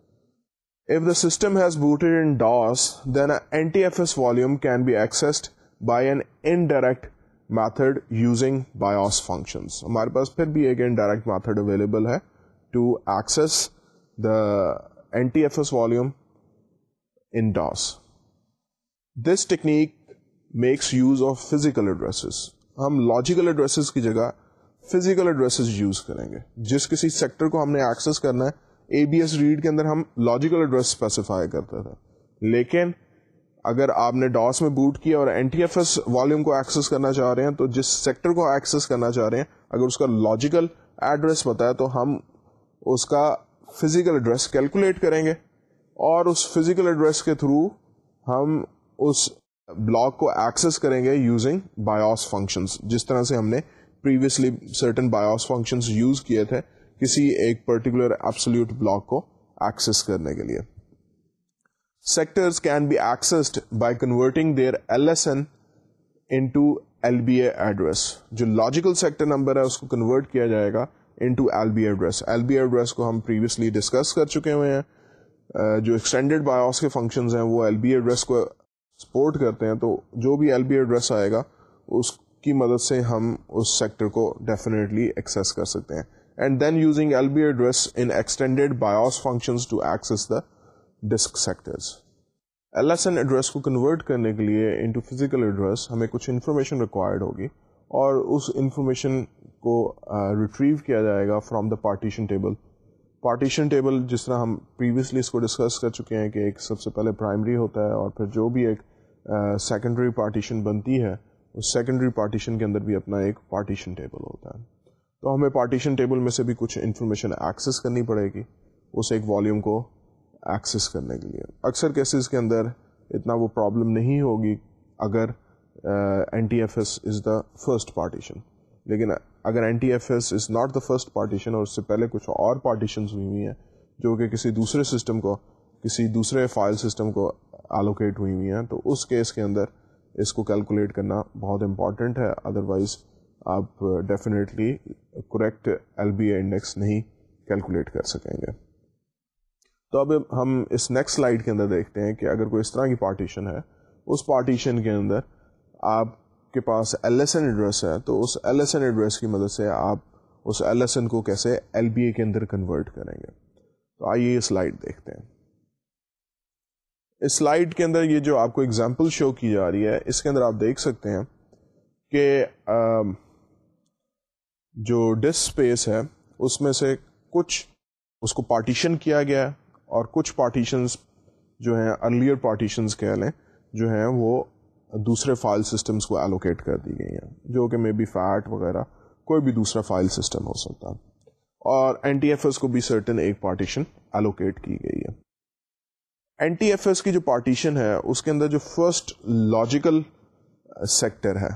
If the system has booted in DOS, then an NTFS volume can be accessed by an indirect method using BIOS functions. ہمارے پاس پھر بھی ایک indirect method available ہے to access the NTFS volume in DOS. This technique makes use of physical addresses. ہم لاجیکل ایڈریسز کی جگہ فزیکل ایڈریسز یوز کریں گے۔ جس کسی سیکٹر کو ہم نے ایکسس کرنا ہے اے بی ایس ریڈ کے اندر ہم لاجیکل ایڈریس اسپیسیفائی کرتے تھے۔ لیکن اگر آپ نے ڈاس میں بوٹ کیا اور N T F S volume کو ایکسس کرنا چاہ رہے ہیں، تو جس سیکٹر کو ایکسس کرنا چاہ رہے ہیں، اگر اس کا لاجیکل ایڈریس بتایا تو ہم اس کا فزیکل ایڈریس کیلکولیٹ کریں گے۔ اور اس فزیکل ایڈریس کے تھرو ہم اس بلاک کو ایکسس کریں گے یوزنگ بایوس فنکشنز جس طرح سے ہم نے previously certain BIOS functions use کیے تھے کسی ایک پرٹیکولر ایپسلیوٹ بلاک کو ایکسس کرنے کے لیے۔ Sectors can be accessed by converting their L S N into L B A address جو لاجیکل سیکٹر نمبر ہے، اس کو کنورٹ کیا جائے گا into L B address L B address کو ہم پریویسلی ڈسکس کر چکے ہوئے ہیں۔ جو ایکسٹینڈیڈ بایوس کے فنکشنز ہیں، وہ ایل بی ایڈریس کو سپورٹ کرتے ہیں، تو جو بھی ایل بی ایڈریس آئے گا، اس کی مدد سے ہم اس سیکٹر کو ڈیفینیٹلی ایکسیس کر سکتے ہیں۔ And then using L B address in extended BIOS functions to access the disk sectors L S N address کو کنورٹ کرنے کے لیے انٹو فزیکل ایڈریس ہمیں کچھ انفارمیشن ریکوائرڈ ہوگی۔ اور اس انفارمیشن کو ریٹریو کیا جائے گا from the partition table partition table جس طرح ہم پریویسلی اس کو ڈسکس کر چکے ہیں کہ ایک سب سے پہلے پرائمری ہوتا ہے اور پھر جو بھی ایک سیکنڈری پارٹیشن بنتی ہے، اس سیکنڈری پارٹیشن کے اندر بھی اپنا ایک پارٹیشن ٹیبل ہوتا ہے۔ تو ہمیں پارٹیشن ٹیبل میں سے بھی کچھ انفارمیشن ایکسیس کرنی پڑے گی، اس ایک والیوم کو ایکسیس کرنے کے لیے۔ اکثر کیسز کے اندر اتنا وہ پرابلم نہیں ہوگی اگر N T F S is the first partition لیکن اگر N T F S is not the first partition اور اس سے پہلے کچھ اور پارٹیشنز ہوئی ہوئی ہیں جو کہ کسی دوسرے سسٹم کو، کسی دوسرے فائل سسٹم کو الوکیٹ ہوئی ہوئی ہیں، تو اس کیس کے اندر اس کو کیلکولیٹ کرنا بہت امپورٹنٹ ہے۔ ادروائز آپ definitely correct L B A index نہیں کیلکولیٹ کر سکیں گے۔ تو اب ہم اس نیکسٹ سلائڈ کے اندر دیکھتے ہیں کہ اگر کوئی اس طرح کی پارٹیشن ہے، اس پارٹیشن کے اندر آپ کے پاس ایل ایس این ایڈریس ہے، تو اس ایل ایس این ایڈریس کی مدد سے آپ اس ایل ایس این کو کیسے ایل بی اے کے اندر کنورٹ کریں گے۔ تو آئیے یہ سلائڈ دیکھتے ہیں۔ اس سلائڈ کے اندر یہ جو آپ کو اگزامپل شو کی جا رہی ہے، اس کے اندر آپ دیکھ سکتے ہیں کہ جو ڈس اسپیس ہے، اس میں سے کچھ اس کو پارٹیشن کیا گیا ہے اور کچھ پارٹیشنز جو ہیں ارلیئر پارٹیشنز کہہ لیں، جو ہیں وہ دوسرے فائل سسٹمز کو ایلوکیٹ کر دی گئی ہیں، جو کہ مے بی فیٹ وغیرہ، کوئی بھی دوسرا فائل سسٹم ہو سکتا۔ اور این ٹی ایف ایس کو بھی سرٹن ایک پارٹیشن ایلوکیٹ کی گئی ہے۔ این ٹی ایف ایس کی جو پارٹیشن ہے، اس کے اندر جو فرسٹ لاجیکل سیکٹر ہے،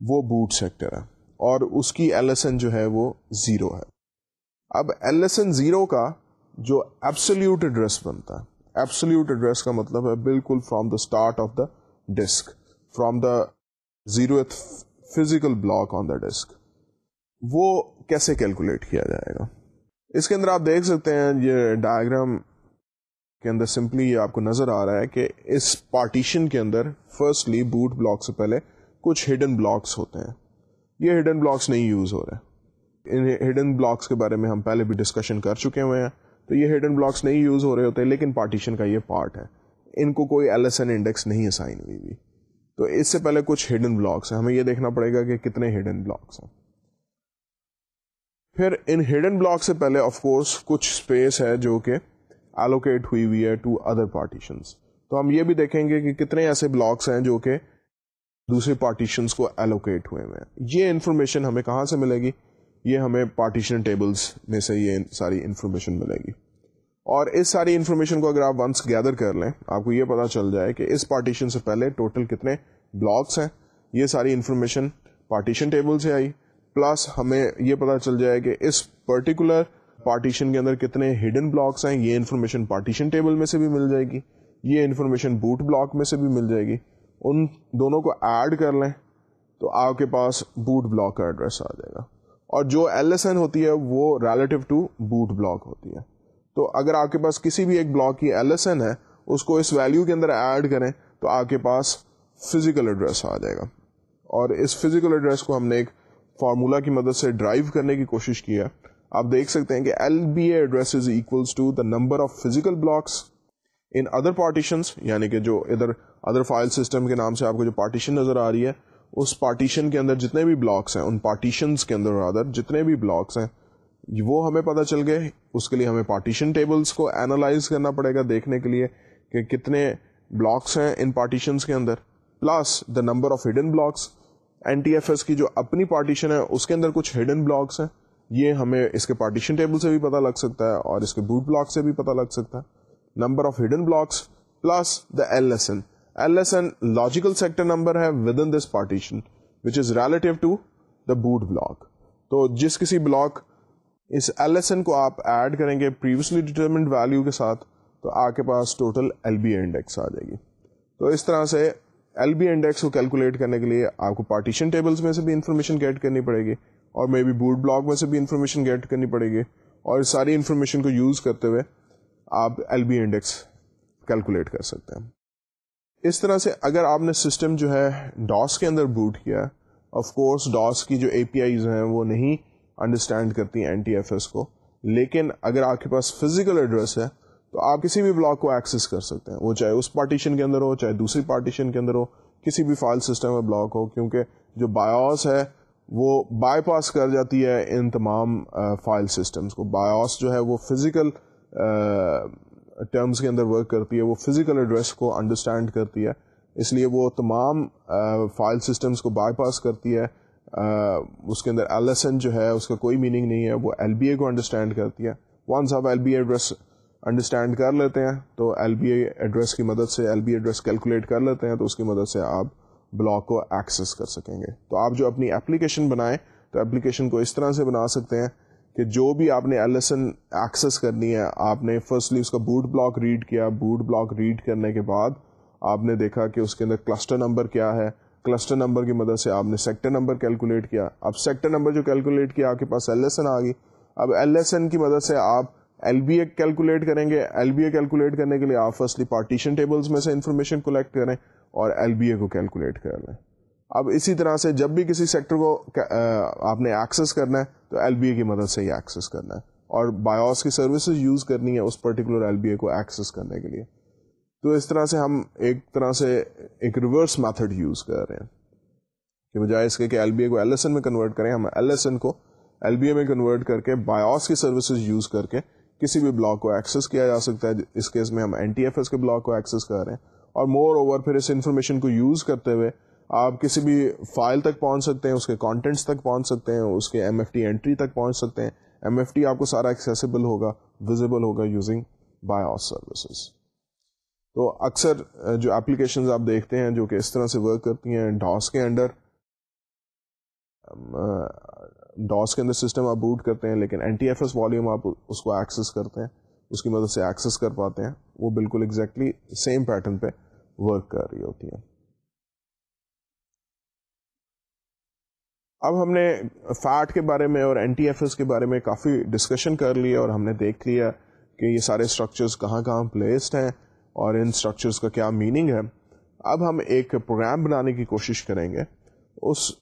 وہ بوٹ سیکٹر ہے۔ اور اس کی ایل ایس این جو ہے، وہ زیرو ہے۔ اب ایل ایس این زیرو کا جو ایبسلیوٹ ایڈریس بنتا ہے۔ ایبسلیوٹ ایڈریس کا مطلب ہے بالکل from the start of the disk from the zero physical block on the disk وہ کیسے کیلکولیٹ کیا جائے گا؟ اس کے اندر آپ دیکھ سکتے ہیں، یہ ڈائگرام کے اندر سمپلی یہ آپ کو نظر آ رہا ہے کہ اس پارٹیشن کے اندر فرسٹلی بوٹ بلاک سے پہلے کچھ ہڈن بلاکس ہوتے ہیں۔ یہ ہڈن بلاکس نہیں یوز ہو رہے۔ ان ہڈن بلاکس کے بارے میں ہم پہلے بھی ڈسکشن کر چکے ہوئے ہیں۔ تو یہ ہڈن بلاکس نہیں یوز ہو رہے ہوتے، لیکن پارٹیشن کا یہ پارٹ ہے۔ ان کو کوئی ایل ایس این انڈیکس نہیں اسائن ہوئی ہوئی تو اس سے پہلے کچھ ہڈن بلاکس ہیں۔ ہمیں یہ دیکھنا پڑے گا کہ کتنے ہڈن بلاکس ہیں۔ پھر ان ہڈن بلاک سے پہلے آف کورس کچھ اسپیس ہے جو کہ ایلوکیٹ ہوئی ہوئی ہے ٹو ادر پارٹیشنس تو ہم یہ بھی دیکھیں گے کہ کتنے ایسے بلاکس ہیں جو کہ دوسرے پارٹیشنس کو ایلوکیٹ ہوئے ہوئے ہیں۔ یہ انفارمیشن ہمیں کہاں سے ملے گی؟ یہ ہمیں پارٹیشن ٹیبلز میں سے یہ ساری انفارمیشن ملے گی۔ اور اس ساری انفارمیشن کو اگر آپ ونس گیدر کر لیں، آپ کو یہ پتا چل جائے کہ اس پارٹیشن سے پہلے ٹوٹل کتنے بلاکس ہیں۔ یہ ساری انفارمیشن پارٹیشن ٹیبل سے آئی۔ پلس ہمیں یہ پتا چل جائے کہ اس پرٹیکولر پارٹیشن کے اندر کتنے ہڈن بلاکس ہیں۔ یہ انفارمیشن پارٹیشن ٹیبل میں سے بھی مل جائے گی۔ یہ انفارمیشن بوٹ بلاک میں سے بھی مل جائے گی۔ ان دونوں کو ایڈ کر لیں تو آپ کے پاس بوٹ بلاک کا ایڈریس آ جائے گا۔ اور جو ایل ایس این ہوتی ہے، وہ ریلیٹو ٹو بوٹ بلاک ہوتی ہے۔ تو اگر آپ کے پاس کسی بھی ایک بلاک کی ایل ایس این ہے، اس کو اس ویلو کے اندر ایڈ کریں تو آپ کے پاس فزیکل ایڈریس آ جائے گا۔ اور اس فزیکل ایڈریس کو ہم نے ایک فارمولا کی مدد سے ڈرائیو کرنے کی کوشش کی ہے۔ آپ دیکھ سکتے ہیں کہ L B A address is equals to the number of physical blocks in other partitions یعنی کہ جو ادھر ادر فائل سسٹم کے نام سے آپ کو جو پارٹیشن نظر آ رہی ہے، اس پارٹیشن کے اندر جتنے بھی بلاکس ہیں، ان پارٹیشنس کے اندر ادر جتنے بھی بلاکس ہیں وہ ہمیں پتہ چل گئے۔ اس کے لیے ہمیں پارٹیشن ٹیبلز کو اینالائز کرنا پڑے گا دیکھنے کے لیے کہ کتنے بلاکس ہیں ان پارٹیشنس کے اندر۔ Plus the number of hidden blocks N T F S کی جو اپنی پارٹیشن ہے، اس کے اندر کچھ ہڈن بلاکس ہیں۔ یہ ہمیں اس کے پارٹیشن ٹیبل سے بھی پتہ لگ سکتا ہے اور اس کے بوٹ بلاک سے بھی پتہ لگ سکتا ہے۔ Number of hidden blocks plus the L S N L S N logical sector number ہے within this partition which is relative to the boot block تو جس کسی بلاک اس ایل ایس این کو آپ ایڈ کریں گے پریویسلی ڈیٹرمنٹ ویلو کے ساتھ، تو آپ کے پاس ٹوٹل ایل بی انڈیکس آ جائے گی۔ تو اس طرح سے ایل بی انڈیکس کو کیلکولیٹ کرنے کے لیے آپ کو پارٹیشن ٹیبلس میں سے بھی انفارمیشن گیٹ کرنی پڑے گی، اور مے بی بوٹ بلاک میں سے بھی انفارمیشن گیٹ کرنی پڑے گی۔ اور ساری انفارمیشن کو یوز کرتے ہوئے آپ ایل بی انڈیکس کیلکولیٹ کر سکتے ہیں۔ اس طرح سے اگر آپ نے سسٹم جو ہے ڈاس کے اندر بوٹ کیا آف کورس ڈاس کی جو اے پی آئیز ہیں وہ نہیں انڈرسٹینڈ کرتی ہیں این ٹی ایف ایس کو۔ لیکن اگر آپ کے پاس فزیکل ایڈریس ہے، تو آپ کسی بھی بلاک کو ایکسس کر سکتے ہیں۔ وہ چاہے اس پارٹیشن کے اندر ہو، چاہے دوسری پارٹیشن کے اندر ہو، کسی بھی فائل سسٹم میں بلاک ہو، کیونکہ جو بایوس ہے، وہ بائی پاس کر جاتی ہے ان تمام فائل سسٹمز کو۔ بایوس جو ہے، وہ فزیکل ٹرمز کے اندر ورک کرتی ہے۔ وہ فزیکل ایڈریس کو انڈرسٹینڈ کرتی ہے۔ اس لیے وہ تمام فائل سسٹمز کو بائی پاس کرتی ہے۔ اس کے اندر ایل جو ہے، اس کا کوئی میننگ نہیں ہے، وہ ایل بی اے کو انڈرسٹینڈ کرتی ہے ونس آپ L B A address understand کر لیتے ہیں، تو ایل بی اے ایڈریس کی مدد سے ایل بی ایڈریس کیلکولیٹ کر لیتے ہیں، تو اس کی مدد سے آپ بلاک کو ایکسیس کر سکیں گے۔ تو آپ جو اپنی اپلیکیشن بنائیں، تو اپلیکیشن کو اس طرح سے بنا سکتے ہیں کہ جو بھی آپ نے ایل ایس ایکسیس کرنی ہے، آپ نے فرسٹلی اس کا بوٹ بلاک ریڈ کیا۔ بوٹ بلاک ریڈ کرنے کے بعد آپ نے دیکھا کہ اس کے اندر کلسٹر نمبر کیا ہے۔ کلسٹر نمبر کی مدد سے آپ نے سیکٹر نمبر کیلکولیٹ کیا۔ اب سیکٹر نمبر جو کیلکولیٹ کیا، آپ کے پاس ایل ایس این آ گئی۔ اب ایل ایس این کی مدد سے آپ ایل بی اے کیلکولیٹ کریں گے۔ ایل بی اے کیلکولیٹ کرنے کے لیے آپ فرسٹلی پارٹیشن ٹیبلس میں سے انفارمیشن کلیکٹ کریں اور ایل بی اے کو کیلکولیٹ کر لیں۔ اب اسی طرح سے جب بھی کسی سیکٹر کو آپ نے ایکسس کرنا ہے، تو ایل بی اے کی مدد سے ہی ایکسس کرنا ہے۔ اور بایوس کی سروسز یوز کرنی ہے اس پرٹیکولر ایل بی اے کو ایکسس کرنے کے لیے۔ تو اس طرح سے ہم ایک طرح سے ایک ریورس میتھڈ یوز کر رہے ہیں کہ بجائے اس کے کہ ایل بی اے کو ایل ایس این میں کنورٹ کریں، ہم ایل ایس این کو ایل بی اے میں کنورٹ کر کے بایوس کی سروسز یوز کر کے کسی بھی بلاک کو ایکسس کیا جا سکتا ہے۔ اس کیس میں ہم این ٹی ایف ایس کے بلاک کو ایکسس کر رہے ہیں۔ اور مور اوور پھر اس انفارمیشن کو یوز کرتے ہوئے آپ کسی بھی فائل تک پہنچ سکتے ہیں، اس کے کانٹینٹس تک پہنچ سکتے ہیں، اس کے ایم ایف ٹی انٹری تک پہنچ سکتے ہیں۔ ایم ایف ٹی آپ کو سارا ایکسیسیبل ہوگا ویزیبل ہوگا یوزنگ بائی آس سروسز تو اکثر جو اپلیکیشنز آپ دیکھتے ہیں جو کہ اس طرح سے ورک کرتی ہیں ڈاس کے انڈر ڈاس کے اندر سسٹم آپ بوٹ کرتے ہیں، لیکن N T F S volume آپ اس کو ایکسیس کرتے ہیں، اس کی مدد سے ایکسیس کر پاتے ہیں، وہ بالکل ایگزیکٹلی سیم پیٹرن پہ ورک کر رہی ہوتی ہے اب ہم نے فیٹ کے بارے میں اور این ٹی ایف ایس کے بارے میں کافی ڈسکشن کر لیا اور ہم نے دیکھ لیا کہ یہ سارے اسٹرکچرس کہاں کہاں پلیسڈ ہیں۔ اور ان اسٹرکچرس کا کیا میننگ ہے، اب ہم ایک پروگرام بنانے کی کوشش کریں گے۔ اس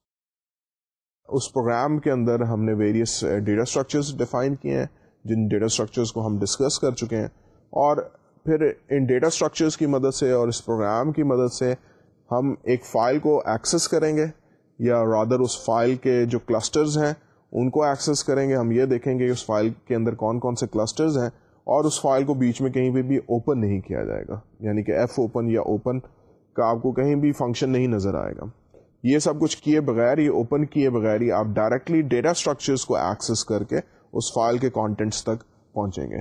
اس پروگرام کے اندر ہم نے ویریس ڈیٹا اسٹرکچرس ڈیفائن کیے ہیں، جن ڈیٹا اسٹرکچرس کو ہم ڈسکس کر چکے ہیں۔ اور پھر ان ڈیٹا اسٹرکچرس کی مدد سے اور اس پروگرام کی مدد سے ہم ایک فائل کو ایکسس کریں گے، یا رادر اس فائل کے جو کلسٹرز ہیں، ان کو ایکسس کریں گے۔ ہم یہ دیکھیں گے اس فائل کے اندر کون کون سے کلسٹرز ہیں۔ اور اس فائل کو بیچ میں کہیں پہ بھی اوپن نہیں کیا جائے گا۔ یعنی کہ ایف اوپن یا اوپن کا آپ کو کہیں بھی فنکشن نہیں نظر آئے گا۔ یہ سب کچھ کیے بغیر، یہ اوپن کیے بغیر ہی آپ ڈائریکٹلی ڈیٹا اسٹرکچرس کو ایکسس کر کے اس فائل کے کانٹینٹس تک پہنچیں گے۔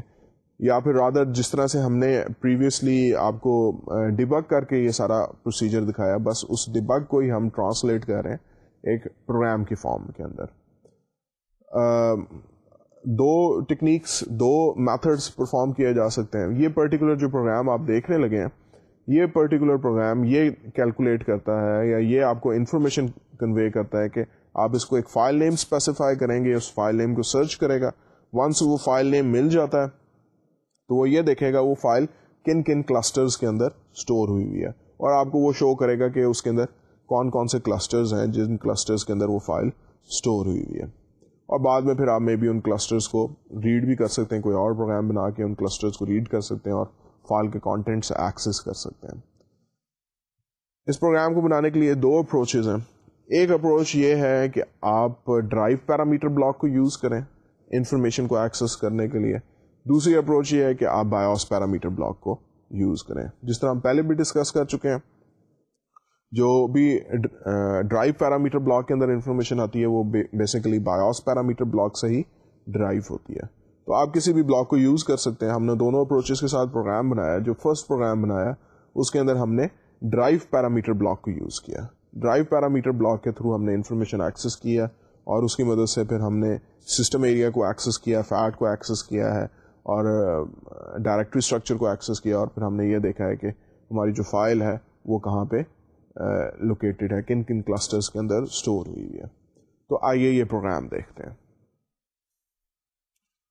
یا پھر رادر جس طرح سے ہم نے پریویسلی آپ کو ڈبگ کر کے یہ سارا پروسیجر دکھایا، بس اس ڈبگ کو ہی ہم ٹرانسلیٹ کر رہے ہیں ایک پروگرام کی فارم کے اندر۔ دو ٹیکنیکس دو میتھڈس پرفارم کیے جا سکتے ہیں۔ یہ پرٹیکولر جو پروگرام آپ دیکھنے لگے ہیں، یہ پرٹیکولر پروگرام یہ کیلکولیٹ کرتا ہے یا یہ آپ کو انفارمیشن کنوے کرتا ہے کہ آپ اس کو ایک فائل نیم اسپیسیفائی کریں گے، اس فائل نیم کو سرچ کرے گا۔ ونس وہ فائل نیم مل جاتا ہے، تو وہ یہ دیکھے گا وہ فائل کن کن کلسٹرز کے اندر اسٹور ہوئی ہوئی ہے۔ اور آپ کو وہ شو کرے گا کہ اس کے اندر کون کون سے کلسٹرز ہیں جن کلسٹرز کے اندر وہ فائل اسٹور ہوئی ہوئی ہے۔ اور بعد میں پھر آپ میں بھی ان کلسٹرز کو ریڈ بھی کر سکتے ہیں، کوئی اور پروگرام بنا کے ان کلسٹرز کو ریڈ کر سکتے ہیں اور فائل کے کانٹینٹ ایکسس کر سکتے ہیں۔ اس پروگرام کو بنانے کے لیے دو اپروچز ہیں۔ ایک اپروچ یہ ہے کہ آپ ڈرائیو پیرامیٹر بلاک کو یوز کریں انفارمیشن کو ایکسس کرنے کے لیے۔ دوسری اپروچ یہ ہے کہ آپ بایوس پیرامیٹر بلاک کو یوز کریں۔ جس طرح ہم پہلے بھی ڈسکس کر چکے ہیں جو بھی ڈرائیو پیرامیٹر بلاک کے اندر انفارمیشن آتی ہے، وہ بیسیکلی بایوس پیرامیٹر بلاک سے ہی ڈرائیو ہوتی ہے۔ تو آپ کسی بھی بلاک کو یوز کر سکتے ہیں۔ ہم نے دونوں اپروچز کے ساتھ پروگرام بنایا۔ جو فرسٹ پروگرام بنایا، اس کے اندر ہم نے ڈرائیو پیرامیٹر بلاک کو یوز کیا۔ ڈرائیو پیرامیٹر بلاک کے تھرو ہم نے انفارمیشن ایکسیس کیا اور اس کی مدد سے پھر ہم نے سسٹم ایریا کو ایکسیس کیا فیٹ کو ایکسیس کیا ہے اور ڈائریکٹری اسٹرکچر کو ایکسیس کیا اور پھر ہم نے یہ دیکھا ہے کہ ہماری جو فائل ہے، وہ کہاں پہ لوکیٹڈ ہے، کن کن کلسٹرز کے اندر اسٹور ہوئی ہوئی ہے۔ تو آئیے یہ پروگرام دیکھتے ہیں۔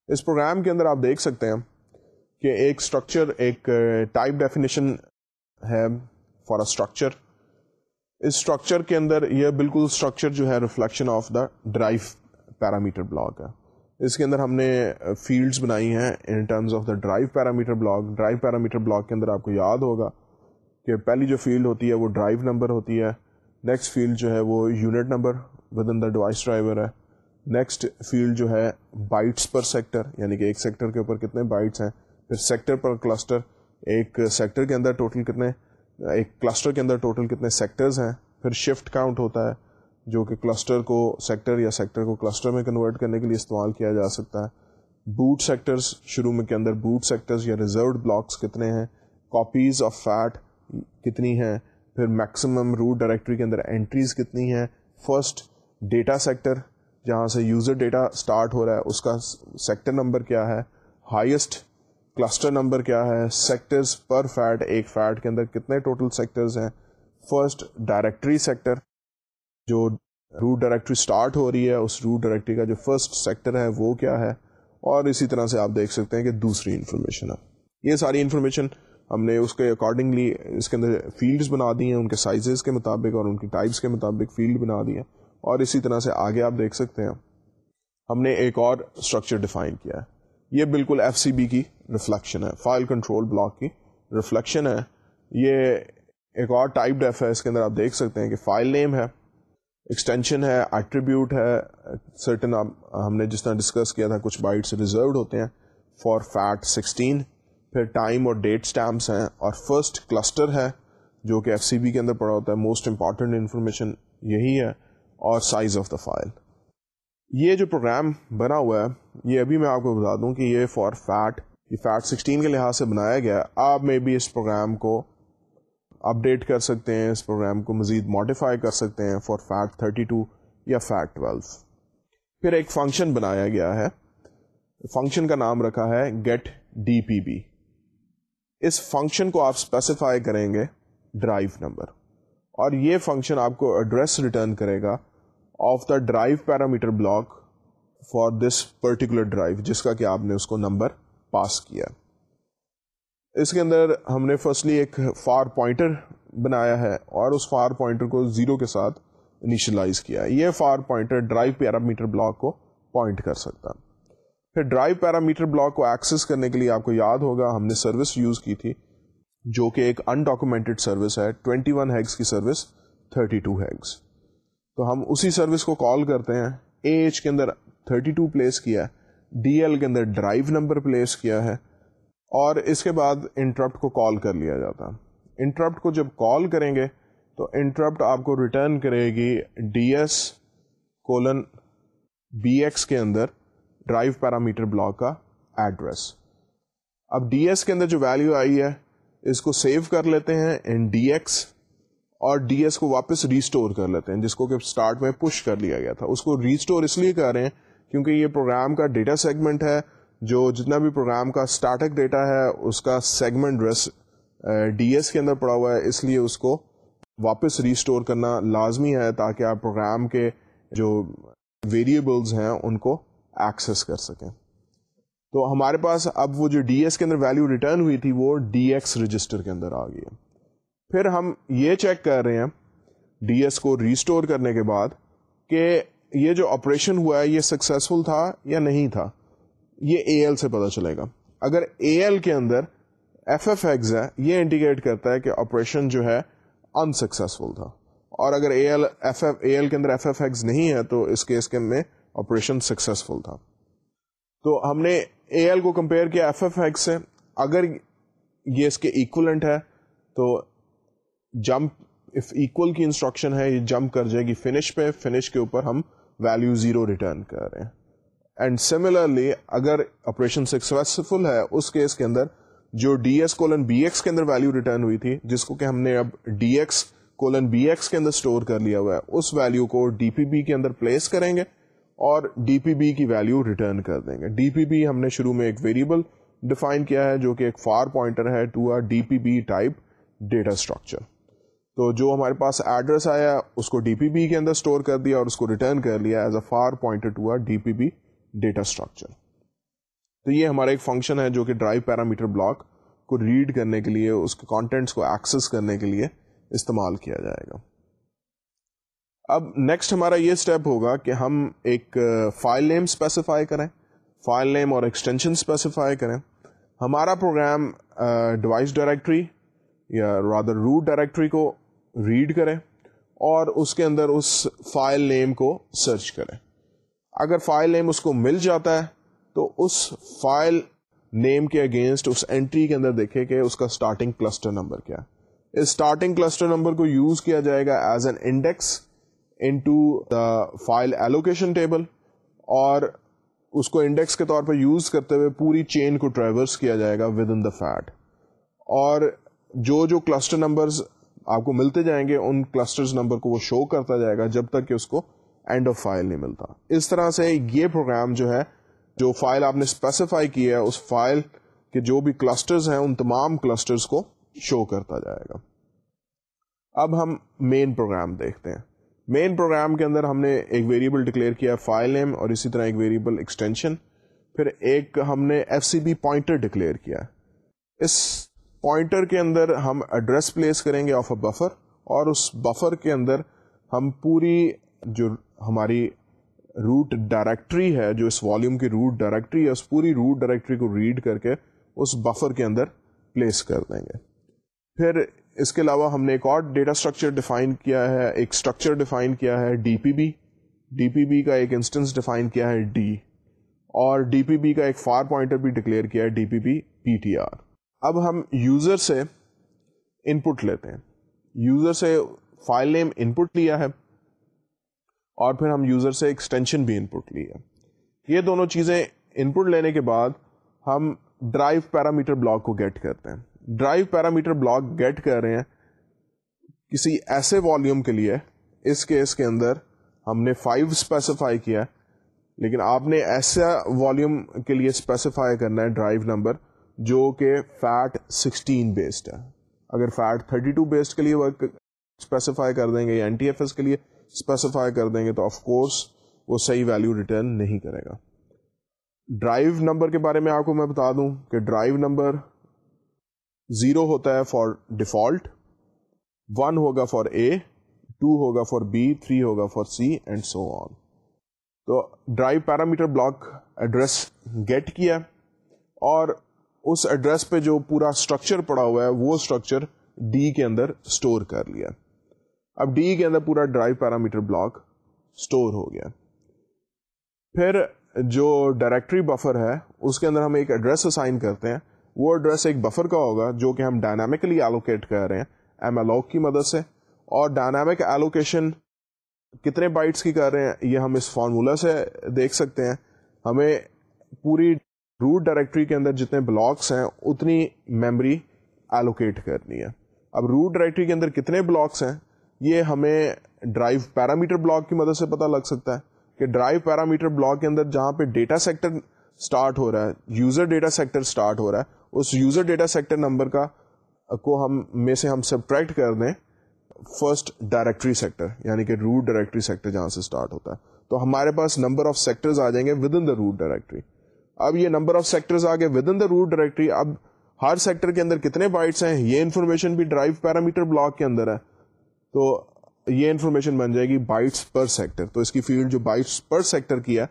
اس پروگرام کے اندر آپ دیکھ سکتے ہیں کہ ایک اسٹرکچر ایک ٹائپ ڈیفینیشن ہے فار اے اسٹرکچر اس اسٹرکچر کے اندر یہ بالکل اسٹرکچر جو ہے reflection of the drive parameter block ہے۔ اس کے اندر ہم نے فیلڈس بنائی ہیں in terms of the drive parameter block drive parameter block کے اندر آپ کو یاد ہوگا۔ کہ پہلی جو فیلڈ ہوتی ہے وہ ڈرائیو نمبر ہوتی ہے. نیکسٹ فیلڈ جو ہے وہ unit number within the device driver ہے. نیکسٹ فیلڈ جو ہے بائٹس پر سیکٹر یعنی کہ ایک سیکٹر کے اوپر کتنے بائٹس ہیں. پھر سیکٹر پر کلسٹر ایک سیکٹر کے اندر ٹوٹل کتنے، ایک کلسٹر کے اندر ٹوٹل کتنے سیکٹرز ہیں. پھر شفٹ کاؤنٹ ہوتا ہے، جو کہ کلسٹر کو سیکٹر یا سیکٹر کو کلسٹر میں کنورٹ کرنے کے لیے استعمال کیا جا سکتا ہے. بوٹ سیکٹرز شروع میں کے اندر بوٹ سیکٹرز یا ریزروڈ بلاکس کتنے ہیں. کاپیز آف فیٹ کتنی ہیں، پھر میکسیمم روٹ ڈائریکٹری کے اندر انٹریز کتنی ہیں فرسٹ ڈیٹا سیکٹر جہاں سے یوزر ڈیٹا اسٹارٹ ہو رہا ہے، اس کا سیکٹر نمبر کیا ہے ہائیسٹ کلسٹر نمبر کیا ہے سیکٹرز پر فیٹ ایک فیٹ کے اندر کتنے ٹوٹل سیکٹرز ہیں فرسٹ ڈائریکٹری سیکٹر جو روٹ ڈائریکٹری اسٹارٹ ہو رہی ہے، اس روٹ ڈائریکٹری کا جو فرسٹ سیکٹر ہے وہ کیا ہے، اور اسی طرح سے آپ دیکھ سکتے ہیں کہ دوسری انفارمیشن ہے۔ یہ ساری انفارمیشن ہم نے اس کے اکارڈنگلی اس کے اندر فیلڈس بنا دی ہیں، ان کے سائزز کے مطابق اور ان کی ٹائپس کے مطابق فیلڈ بنا دی ہے اور اسی طرح سے آگے آپ دیکھ سکتے ہیں۔ ہم نے ایک اور اسٹرکچر ڈیفائن کیا ہے۔ یہ بالکل ایف سی بی کی ریفلیکشن ہے فائل کنٹرول بلاک کی ریفلیکشن ہے۔ یہ ایک اور ٹائپ ڈیف ہے، اس کے اندر آپ دیکھ سکتے ہیں کہ فائل نیم ہے ایکسٹینشن ہے ایٹریبیوٹ ہے۔ سرٹن ہم نے جس طرح ڈسکس کیا تھا، کچھ بائٹس ریزروڈ ہوتے ہیں۔ فار فیٹ سکسٹین پھر ٹائم اور ڈیٹ اسٹیمپس ہیں اور فرسٹ کلسٹر ہے جو کہ ایف سی بی کے اندر پڑا ہوتا ہے موسٹ امپارٹینٹ انفارمیشن یہی ہے، اور سائز آف دا فائل یہ جو پروگرام بنا ہوا ہے، یہ ابھی میں آپ کو بتا دوں کہ یہ فار فیٹ یہ فیٹ سکسٹین کے لحاظ سے بنایا گیا آپ میں بھی اس پروگرام کو اپڈیٹ کر سکتے ہیں، اس پروگرام کو مزید ماڈیفائی کر سکتے ہیں فار فیٹ 32 یا فیٹ 12 پھر ایک فنکشن بنایا گیا ہے۔ فنکشن کا نام رکھا ہے گیٹ ڈی پی بی اس فنکشن کو آپ اسپیسیفائی کریں گے ڈرائیو نمبر اور یہ فنکشن آپ کو ایڈریس ریٹرن کرے گا of the drive parameter block for this particular drive جس کا کہ آپ نے اس کو نمبر پاس کیا. اس کے اندر ہم نے فرسٹلی ایک فار پوائنٹر بنایا ہے اور اس فار پوائنٹر کو زیرو کے ساتھ انیشلائز کیا ہے. یہ far pointer drive parameter block کو پوائنٹ کر سکتا پھر ڈرائیو پیرامیٹر بلاک کو ایکسس کرنے کے لیے آپ کو یاد ہوگا، ہم نے سروس یوز کی تھی، جو کہ ایک انڈاکومینٹڈ سروس ہے 21 ون ہیگس کی سروس 32 ٹو ہیگس تو ہم اسی سروس کو کال کرتے ہیں۔ اے ایچ کے اندر 32 ٹو پلیس کیا ہے ڈی ایل کے اندر ڈرائیو نمبر پلیس کیا ہے، اور اس کے بعد انٹرپٹ کو کال کر لیا جاتا۔ انٹرپٹ کو جب کال کریں گے، تو انٹرپٹ آپ کو ریٹرن کرے گی D S colon B X کے اندر۔ ڈرائیو پیرامیٹر بلاک کا ایڈریس۔ اب ڈی ایس کے اندر جو ویلو آئی ہے، اس کو سیو کر لیتے ہیں ان ڈی ایکس اور ڈی ایس کو واپس ریسٹور کر لیتے ہیں، جس کو کہ اسٹارٹ میں پش کر لیا گیا تھا۔ اس کو ریسٹور اس لیے کر رہے ہیں کیونکہ یہ پروگرام کا ڈیٹا سیگمنٹ ہے۔ جو جتنا بھی پروگرام کا اسٹارٹک ڈیٹا ہے، اس کا سیگمنٹ ڈریس ڈی ایس کے اندر پڑا ہوا ہے۔ اس لیے اس کو واپس ریسٹور کرنا لازمی ہے تاکہ آپ پروگرام کے جو ویریبلز ہیں، ان کو ایکسس کر سکیں۔ تو ہمارے پاس اب وہ جو ڈی ایس کے اندر ویلو ریٹرن ہوئی تھی، وہ ڈی ایکس رجسٹر کے اندر آ گئی ہے۔ پھر ہم یہ چیک کر رہے ہیں ڈی ایس کو ریسٹور کرنے کے بعد کہ یہ جو آپریشن ہوا ہے، یہ سکسیزفل تھا یا نہیں تھا؟ یہ اے ایل سے پتا چلے گا۔ اگر اے ایل کے اندر ایف ایف ایکس ہے، یہ انڈیکیٹ کرتا ہے کہ آپریشن جو ہے انسکسیسفل تھا۔ اور اگر A L F F A L کے اندر ایف ایف ایکس نہیں ہے، تو اس کیس کے میں آپریشن سکسیسفل تھا تو ہم نے اے ایل کو کمپیئر کیا ایف ایف ایکس سے. اگر یہ اس کے ایکولنٹ ہے، تو جمپ اف ایکول کی انسٹرکشن ہے، یہ جمپ کر جائے گی فنش پہ. فنش کے اوپر ہم ویلو زیرو ریٹرن کر رہے ہیں. اینڈ سملرلی اگر آپریشن سکسیسفل ہے، اس کیس کے اندر جو D S colon B X کے اندر ویلو ریٹرن ہوئی تھی، جس کو کہ ہم نے اب D X colon B X کے اندر اسٹور کر لیا ہوا ہے، اس ویلو کو ڈی پی بی کے اندر پلیس کریں گے. اور ڈی پی بی کی ویلو ریٹرن کر دیں گے۔ ڈی پی بی ہم نے شروع میں ایک ویریبل ڈیفائن کیا ہے جو کہ ایک فار پوائنٹر ہے to D P B type data structure تو جو ہمارے پاس ایڈریس آیا، اس کو ڈی پی بی کے اندر اسٹور کر دیا اور اس کو ریٹرن کر لیا as a far pointer to D P B data structure تو یہ ہمارا ایک فنکشن ہے جو کہ ڈرائیو پیرامیٹر بلاک کو ریڈ کرنے کے لیے، اس کے کانٹینٹس کو ایکسس کرنے کے لیے استعمال کیا جائے گا۔ اب نیکسٹ ہمارا یہ اسٹیپ ہوگا کہ ہم ایک فائل نیم اسپیسیفائی کریں۔ فائل نیم اور ایکسٹینشن اسپیسیفائی کریں۔ ہمارا پروگرام ڈیوائس ڈائریکٹری یا رادر روٹ ڈائریکٹری کو ریڈ کرے اور اس کے اندر اس فائل نیم کو سرچ کرے اگر فائل نیم اس کو مل جاتا ہے تو اس فائل نیم کے اگینسٹ اس اینٹری کے اندر دیکھے کہ اس کا اسٹارٹنگ کلسٹر نمبر کیا اس اسٹارٹنگ کلسٹر نمبر کو یوز کیا جائے گا as an index into the file allocation table اور اس کو انڈیکس کے طور پر یوز کرتے ہوئے پوری چین کو ٹریورس کیا جائے گا ود ان دا فیٹ اور جو جو کلسٹر نمبرز آپ کو ملتے جائیں گے، ان کلسٹر نمبر کو وہ شو کرتا جائے گا جب تک کہ اس کو اینڈ آف فائل نہیں ملتا۔ اس طرح سے یہ پروگرام جو ہے، جو فائل آپ نے اسپیسیفائی کی ہے، اس فائل کے جو بھی کلسٹرز ہیں، ان تمام کلسٹرز کو شو کرتا جائے گا۔ اب ہم مین پروگرام دیکھتے ہیں۔ مین پروگرام کے اندر ہم نے ایک ویریبل ڈکلیئر کیا فائل نیم اور اسی طرح ایک ویریبل ایکسٹینشن پھر ایک ہم نے F C B pointer declare کیا اس پوائنٹر کے اندر ہم ایڈریس پلیس کریں گے آف اے بفر اور اس بفر کے اندر ہم پوری جو ہماری روٹ ڈائریکٹری ہے، جو اس والیوم کی روٹ ڈائریکٹری ہے، اس پوری روٹ ڈائریکٹری کو ریڈ کر کے اس بفر کے اندر پلیس کر دیں گے۔ پھر اس کے علاوہ ہم نے ایک اور ڈیٹا اسٹرکچر ڈیفائن کیا ہے، ایک اسٹرکچر ڈیفائن کیا ہے D P B D P B کا ایک انسٹنس ڈیفائن کیا ہے ڈی اور ڈی پی بی کا ایک فار پوائنٹر بھی ڈکلیئر کیا ہے D P B P T R اب ہم یوزر سے ان پٹ لیتے ہیں۔ یوزر سے فائل نیم ان پٹ لیا ہے اور پھر ہم یوزر سے ایکسٹینشن بھی ان پٹ لیا یہ دونوں چیزیں ان پٹ لینے کے بعد ہم ڈرائیو پیرامیٹر بلاک کو گیٹ کرتے ہیں۔ ڈرائیو پیرامیٹر بلاک گیٹ کر رہے ہیں کسی ایسے والیوم کے لیے، اس کیس کے اندر ہم نے فائیو اسپیسیفائی کیا لیکن آپ نے ایسا والیوم کے لیے اسپیسیفائی کرنا ہے ڈرائیو نمبر جو کہ فیٹ سکسٹین بیسڈ ہے۔ اگر فیٹ تھرٹی ٹو بیسڈ کے لیے اسپیسیفائی کر دیں گے یا این ٹی ایف ایس کے لیے اسپیسیفائی کر دیں گے، تو آف کورس وہ صحیح ویلو ریٹرن نہیں کرے گا۔ ڈرائیو نمبر کے بارے میں آپ کو میں بتا دوں کہ ڈرائیو نمبر زیرو ہوتا ہے فار ڈیفالٹ، ون ہوگا فار اے، ٹو ہوگا فار بی، تھری ہوگا for C, and so on. تو drive parameter block address get کیا اور اس ایڈریس پہ جو پورا اسٹرکچر پڑا ہوا ہے، وہ اسٹرکچر ڈی کے اندر اسٹور کر لیا۔ اب ڈی کے اندر پورا ڈرائیو پیرامیٹر بلاک اسٹور ہو گیا۔ پھر جو ڈائریکٹری بفر ہے، اس کے اندر ہم ایک ایڈریس اسائن کرتے ہیں۔ وہ ایڈریس ایک بفر کا ہوگا جو کہ ہم ڈائنامکلی ایلوکیٹ کر رہے ہیں ایم ایلوک کی مدد سے اور ڈائنامک ایلوکیشن کتنے بائٹس کی کر رہے ہیں یہ ہم اس فارمولا سے دیکھ سکتے ہیں۔ ہمیں پوری روٹ ڈائریکٹری کے اندر جتنے بلاکس ہیں اتنی میموری ایلوکیٹ کرنی ہے۔ اب روٹ ڈائریکٹری کے اندر کتنے بلاکس ہیں یہ ہمیں ڈرائیو پیرامیٹر بلاک کی مدد سے پتہ لگ سکتا ہے کہ ڈرائیو پیرامیٹر بلاک کے اندر جہاں پہ ڈیٹا سیکٹر اسٹارٹ ہو رہا ہے یوزر ڈیٹا سیکٹر اسٹارٹ ہو رہا ہے اس یوزر ڈیٹا سیکٹر نمبر کا کو ہم میں سے ہم سبٹریکٹ کر دیں فرسٹ ڈائریکٹری سیکٹر یعنی کہ روٹ ڈائریکٹری سیکٹر جہاں سے اسٹارٹ ہوتا ہے۔ تو ہمارے پاس نمبر آف سیکٹر آ جائیں گے with in the root directory اب یہ نمبر آف سیکٹر آ گئے with in the root directory اب ہر سیکٹر کے اندر کتنے بائٹس ہیں؟ یہ انفارمیشن بھی ڈرائیو پیرامیٹر بلاک کے اندر ہے۔ تو یہ انفارمیشن بن جائے گی بائٹس پر سیکٹر تو اس کی فیلڈ جو بائٹس پر سیکٹر کی ہے،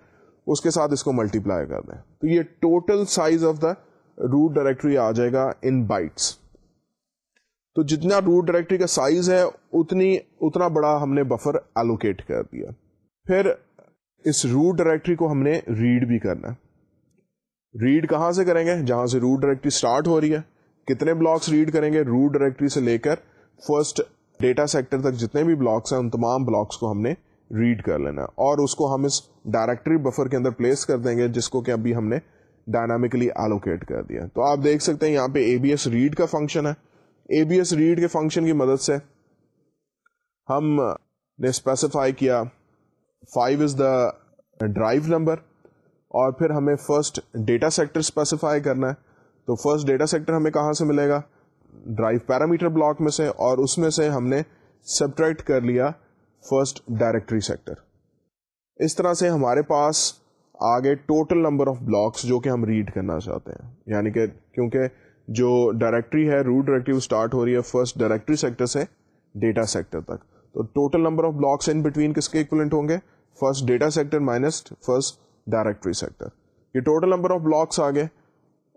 اس کے ساتھ اس کو ملٹی پلائی کر دیں۔ تو یہ total size of the root directory آ جائے گا ان بائٹس تو جتنا روٹ ڈائریکٹری کا سائز ہے، اتنی، اتنا بڑا ہم نے بفر ایلوکیٹ کر دیا۔ پھر اس روٹ ڈائریکٹری کو ہم نے ریڈ بھی کرنا۔ ریڈ کہاں سے کریں گے؟ جہاں سے روٹ ڈائریکٹری اسٹارٹ ہو رہی ہے۔ کتنے بلاکس ریڈ کریں گے روٹ ڈائریکٹری سے لے کر فرسٹ ڈیٹا سیکٹر تک جتنے بھی بلاکس ہیں، ان تمام بلاکس کو ہم نے ریڈ کر لینا۔ اور اس کو ہم اس ڈائریکٹری بفر کے اندر پلیس کر دیں گے، جس کو کہ ابھی ہم نے ڈائنامکلی ایلوکیٹ کر دیا۔ تو آپ دیکھ سکتے ہیں یہاں پہ اے بی ایس ریڈ کا فنکشن ہے۔ اے بی ایس ریڈ کے فنکشن کی مدد سے ہم نے اسپیسیفائی کیا five as the drive number اور پھر ہمیں فرسٹ ڈیٹا سیکٹر اسپیسیفائی کرنا ہے۔ تو فرسٹ ڈیٹا سیکٹر ہمیں کہاں سے ملے گا؟ ڈرائیو پیرامیٹر بلاک میں سے اور اس میں سے ہم نے سبٹریکٹ کر لیا فرسٹ ڈائریکٹری سیکٹر اس طرح سے ہمارے پاس آگے ٹوٹل نمبر آف بلاکس جو کہ ہم ریڈ کرنا چاہتے ہیں۔ یعنی کہ کیونکہ جو ڈائریکٹری ہے روٹ ڈائریکٹری اسٹارٹ ہو رہی ہے فرسٹ ڈائریکٹری سیکٹر سے ڈیٹا سیکٹر تک۔ تو total number of blocks in between کس کے اکولنٹ ہوں گے؟ First data sector minus first directory sector یہ ٹوٹل نمبر آف بلاکس آگے۔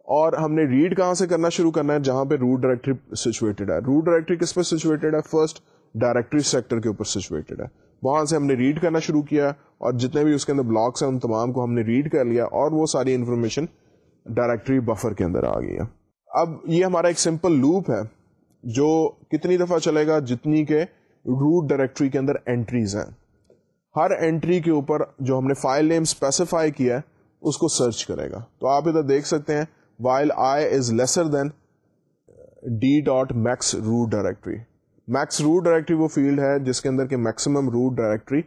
اور ہم نے ریڈ کہاں سے کرنا شروع کرنا ہے؟ جہاں پہ روٹ ڈائریکٹری سچویٹڈ ہے۔ روٹ ڈائریکٹری کس پہ سچویٹڈ ہے؟ فرسٹ ڈائریکٹری سیکٹر کے اوپر سچویٹڈ ہے۔ وہاں سے ہم نے ریڈ کرنا شروع کیا اور جتنے بھی اس کے اندر بلاکس ہیں، ان تمام کو ہم نے ریڈ کر لیا اور وہ ساری انفارمیشن ڈائریکٹری بفر کے اندر آ گئی ہے اب یہ ہمارا ایک سمپل لوپ ہے جو کتنی دفعہ چلے گا جتنی کے روٹ ڈائریکٹری کے اندر انٹریز ہیں۔ ہر انٹری کے اوپر جو ہم نے فائل نیم اسپیسیفائی کیا ہے، اس کو سرچ کرے گا۔ تو آپ ادھر دیکھ سکتے ہیں while I is lesser than D dot max root directory max root directory وہ فیلڈ ہے جس کے اندر کے میکسیمم روٹ ڈائریکٹری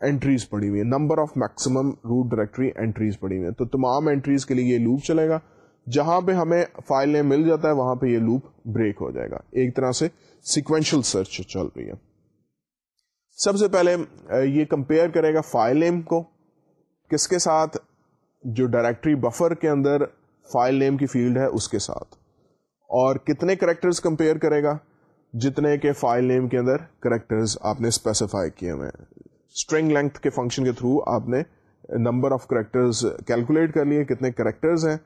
انٹریز پڑی ہوئی ہے number of maximum root directory entries پڑی ہوئی ہے تو تمام انٹریز کے لیے یہ لوپ چلے گا۔ جہاں پہ ہمیں فائل نیم مل جاتا ہے، وہاں پہ یہ لوپ بریک ہو جائے گا۔ ایک طرح سے سیکوینشل سرچ چل رہی ہے۔ سب سے پہلے یہ کمپیئر کرے گا فائل نیم کو۔ کس کے ساتھ؟ جو ڈائریکٹری بفر کے اندر فائل نیم کی فیلڈ ہے، اس کے ساتھ۔ اور کتنے کریکٹرز کمپیئر کرے گا؟ جتنے کے فائل نیم کے اندر کریکٹرز آپ نے اسپیسیفائی کیے ہوئے ہیں۔ اسٹرنگ لینتھ کے فنکشن کے تھرو آپ نے نمبر آف کریکٹرز کیلکولیٹ کر لیے کتنے کریکٹرز ہیں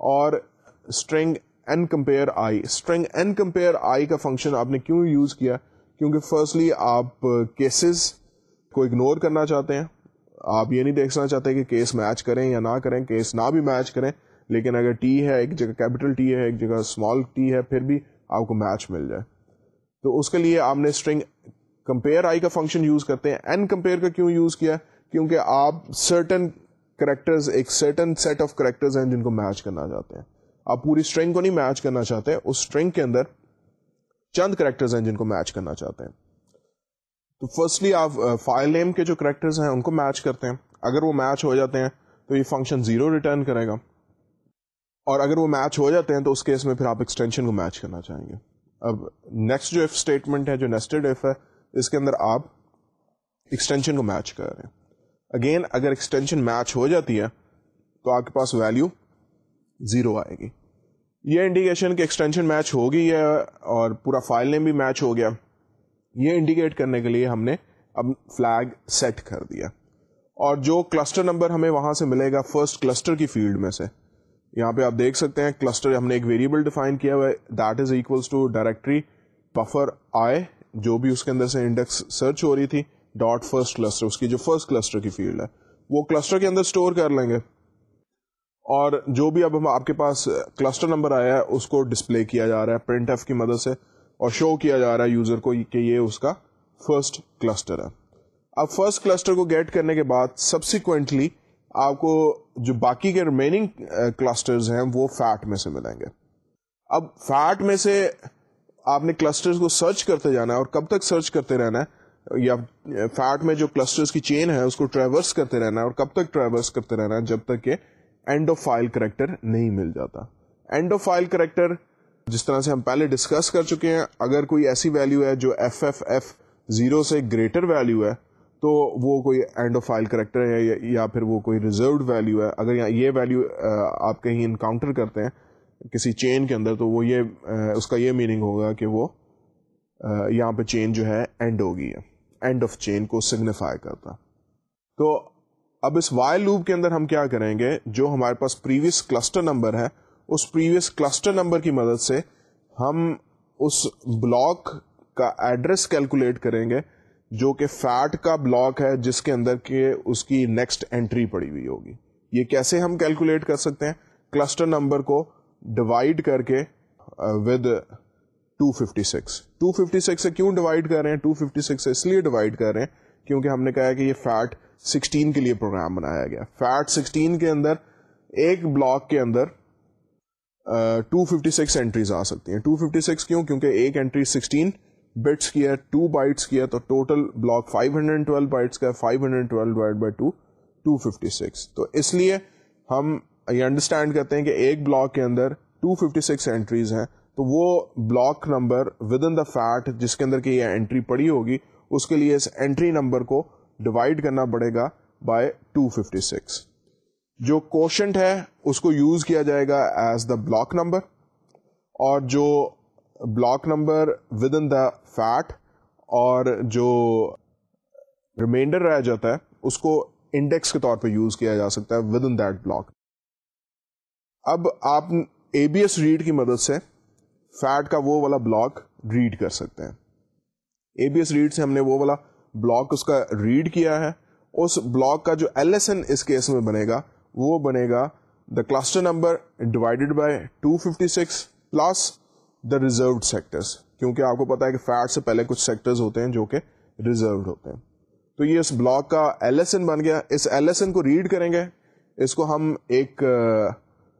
اور string N compare I string N compare I کا فنکشن آپ نے کیوں یوز کیا؟ کیونکہ فرسٹلی آپ کیسز کو اگنور کرنا چاہتے ہیں۔ آپ یہ نہیں دیکھنا چاہتے کہ کیس میچ کریں یا نہ کریں کیس نہ بھی میچ کریں، لیکن اگر ٹی ہے ایک جگہ کیپٹل ٹی ہے، ایک جگہ اسمال ٹی ہے، پھر بھی آپ کو میچ مل جائے۔ تو اس کے لیے آپ نے اسٹرنگ کمپیئر آئی کا فنکشن یوز کرتے ہیں. این کمپیئر کا کیوں یوز کیا؟ کیونکہ آپ سرٹن کریکٹرز ایک سرٹن سیٹ آف کریکٹرز ہیں جن کو میچ کرنا چاہتے ہیں. آپ پوری اسٹرنگ کو نہیں میچ کرنا چاہتے، اس اسٹرنگ کے اندر چند کریکٹرز ہیں جن کو میچ کرنا چاہتے ہیں. تو فرسٹلی آپ فائل نیم کے جو کریکٹرز ہیں، ان کو میچ کرتے ہیں. اگر وہ میچ ہو جاتے ہیں تو یہ فنکشن زیرو ریٹرن کرے گا. اور اگر وہ میچ ہو جاتے ہیں تو اس کیس میں پھر آپ ایکسٹینشن کو میچ کرنا چاہیں گے. اب نیکسٹ جو ایف اسٹیٹمنٹ ہے، جو نیسٹڈ ایف ہے، اس کے اندر آپ ایکسٹینشن کو میچ کر رہے ہیں۔ اگین اگر ایکسٹینشن میچ ہو جاتی ہے، تو آپ کے پاس ویلو زیرو آئے گی۔ یہ انڈیکیشن کہ ایکسٹینشن میچ ہو گئی ہے اور پورا فائل نیم بھی میچ ہو گیا، یہ انڈیکیٹ کرنے کے لیے ہم نے اب فلیگ سیٹ کر دیا۔ اور جو کلسٹر نمبر ہمیں وہاں سے ملے گا فرسٹ کلسٹر کی فیلڈ میں سے یہاں پہ آپ دیکھ سکتے ہیں کلسٹر ہم نے ایک ویریبل ڈیفائن کیا ہوا ہے that is equals to directory buffer I جو بھی اس کے اندر سے انڈیکس سرچ ہو رہی تھی ڈاٹ فرسٹ کلسٹر اس کی جو فرسٹ کلسٹر کی فیلڈ ہے۔ وہ کلسٹر کے اندر اسٹور کر لیں گے۔ اور جو بھی اب ہم آپ کے پاس کلسٹر نمبر آیا ہے، اس کو ڈسپلے کیا جا رہا ہے پرنٹ ایف کی مدد سے، اور شو کیا جا رہا ہے یوزر کو کہ یہ اس کا فرسٹ کلسٹر ہے۔ اب فرسٹ کلسٹر کو گیٹ کرنے کے بعد سبسیکوینٹلی آپ کو جو باقی کے ریمیننگ کلسٹرز uh, ہیں وہ فیٹ میں سے ملیں گے۔ اب فیٹ میں سے آپ نے کلسٹرز کو سرچ کرتے جانا ہے اور کب تک سرچ کرتے رہنا ہے؟ یا فیٹ میں جو کلسٹرز کی چین ہے اس کو ٹریورس کرتے رہنا ہے اور کب تک ٹریورس کرتے رہنا ہے؟ جب تک کہ اینڈ آف فائل کریکٹر نہیں مل جاتا۔ اینڈ آف فائل کریکٹر جس طرح سے ہم پہلے ڈسکس کر چکے ہیں، اگر کوئی ایسی ویلو ہے جو ایف ایف ایف زیرو سے گریٹر ویلو ہے تو وہ کوئی اینڈ آف فائل کریکٹر ہے یا پھر وہ کوئی ریزروڈ ویلو ہے؟ اگر یہ ویلو آپ کہیں انکاؤنٹر کرتے ہیں کسی چین کے اندر، تو وہ یہ اس کا یہ میننگ ہوگا کہ وہ یہاں پہ چین جو ہے اینڈ ہوگی اینڈ آف چین کو سگنیفائی کرتا۔ تو اب اس وائل لوپ کے اندر ہم کیا کریں گے؟ جو ہمارے پاس پریویس کلسٹر نمبر ہے، اس پریویس کلسٹر نمبر کی مدد سے ہم اس بلاک کا ایڈریس کیلکولیٹ کریں گے۔ جو کہ فیٹ کا بلاک ہے جس کے اندر کے اس کی نیکسٹ انٹری پڑی ہوئی ہوگی۔ یہ کیسے ہم کیلکولیٹ کر سکتے ہیں؟ کلسٹر نمبر کو ڈیوائڈ کر کے ود 256 256 سے کیوں ڈیوائڈ کر رہے ہیں؟ 256 سے اس لیے ڈیوائڈ کر رہے ہیں کیونکہ ہم نے کہا کہ یہ فیٹ 16 کے لیے پروگرام بنایا گیا۔ فیٹ 16 کے اندر ایک بلاک کے اندر ٹو ففٹی سکس اینٹریز آ سکتی ہیں۔ ٹو ففٹی سکس کیوں؟ کیونکہ ایک اینٹری سکسٹین بٹس کی ہے ٹو بائٹس کی ہے تو total block five hundred twelve bytes کا ہے five hundred twelve divide by two two fifty six تو اس لیے ہم یہ انڈرسٹینڈ کرتے ہیں کہ ایک بلاک کے اندر ٹو ففٹی سکس ہیں تو وہ block number within the FAT جس کے اندر کی یہ اینٹری پڑی ہوگی اس کے لیے اس اینٹری نمبر کو ڈیوائڈ کرنا پڑے گا بائی ٹو ففٹی سکس جو کوشنٹ ہے اس کو یوز کیا جائے گا ایز دا بلاک نمبر اور جو block number within the FAT fat اور جو ریمائنڈر رہ جاتا ہے، اس کو انڈیکس کے طور پہ یوز کیا جا سکتا ہے ود ان دیٹ بلاک اب آپ اے بی ایس ریڈ کی مدد سے فیٹ کا وہ والا بلاک ریڈ کر سکتے ہیں۔ اے بی ایس ریڈ سے ہم نے وہ والا بلاک اس کا ریڈ کیا ہے۔ اس بلاک کا جو ایل ایس این اس کیس میں بنے گا وہ بنے گا the cluster number divided by two fifty six plus the reserved sectors کیونکہ آپ کو پتا ہے کہ فیٹ سے پہلے کچھ سیکٹرز ہوتے ہیں جو کہ ریزروڈ ہوتے ہیں. تو یہ اس بلاک کا ایل ایس این بن گیا. اس ایل ایس این کو ریڈ کریں گے. اس کو ہم ایک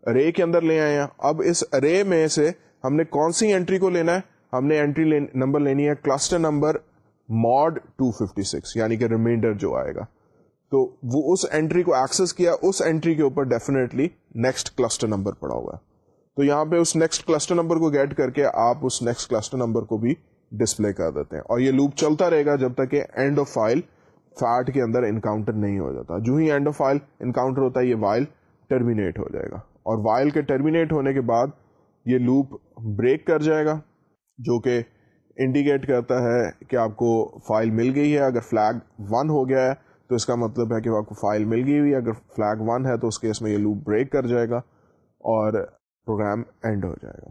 رے کے اندر لے آئے ہیں. اب اس رے میں سے ہم نے کون سی انٹری کو لینا ہے؟ ہم نے انٹری نمبر لینی ہے. کلسٹر نمبر ماڈ 256 یعنی کہ ریمائنڈر جو آئے گا. تو وہ اس انٹری کو ایکسس کیا. اس انٹری کے اوپر ڈیفینیٹلی نیکسٹ کلسٹر نمبر پڑا ہوا ہے. تو یہاں پہ اس نیکسٹ کلسٹر نمبر کو گیٹ کر کے آپ اس نیکسٹ کلسٹر نمبر کو بھی ڈسپلے کر دیتے ہیں۔ اور یہ لوپ چلتا رہے گا جب تک کہ اینڈ آف فائل فیٹ کے اندر انکاؤنٹر نہیں ہو جاتا۔ جو ہی اینڈ آف فائل انکاؤنٹر ہوتا ہے، یہ وائل ٹرمینیٹ ہو جائے گا۔ اور وائل کے ٹرمینیٹ ہونے کے بعد یہ لوپ بریک کر جائے گا، جو کہ انڈیکیٹ کرتا ہے کہ آپ کو فائل مل گئی ہے۔ اگر فلیگ ون ہو گیا ہے، تو اس کا مطلب ہے کہ آپ کو فائل مل گئی ہوئی اگر فلیگ ون ہے، تو اس کیس میں یہ لوپ بریک کر جائے گا۔ اور پروگرام اینڈ ہو جائے گا۔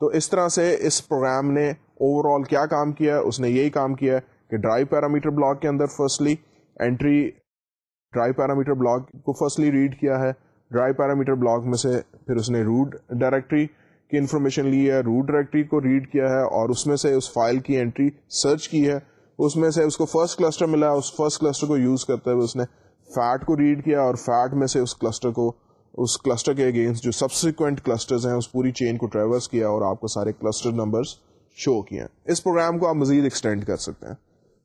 تو اس طرح سے اس پروگرام نے اوور آل کیا کام کیا اس نے یہی کام کیا کہ ڈرائیو پیرامیٹر بلاک کے اندر firstly entry drive parameter block کو فرسٹلی ریڈ کیا ہے۔ ڈرائی پیرامیٹر بلاک میں سے پھر اس نے روٹ ڈائریکٹری کی انفارمیشن لی ہے۔ روٹ ڈائریکٹری کو ریڈ کیا ہے اور اس میں سے اس فائل کی انٹری سرچ کی ہے۔ اس میں سے اس کو فرسٹ کلسٹر ملا اس فرسٹ کلسٹر کو یوز کرتے ہوئے اس نے فیٹ کو ریڈ کیا اور فیٹ میں سے اس کلسٹر کو اس کلسٹر کے اگینسٹ جو سبسیکوینٹ کلسٹر ہیں، اس پوری چین کو ٹریورس کیا اور آپ کو سارے کلسٹر نمبرز شو کیے اس پروگرام کو آپ مزید ایکسٹینڈ کر سکتے ہیں۔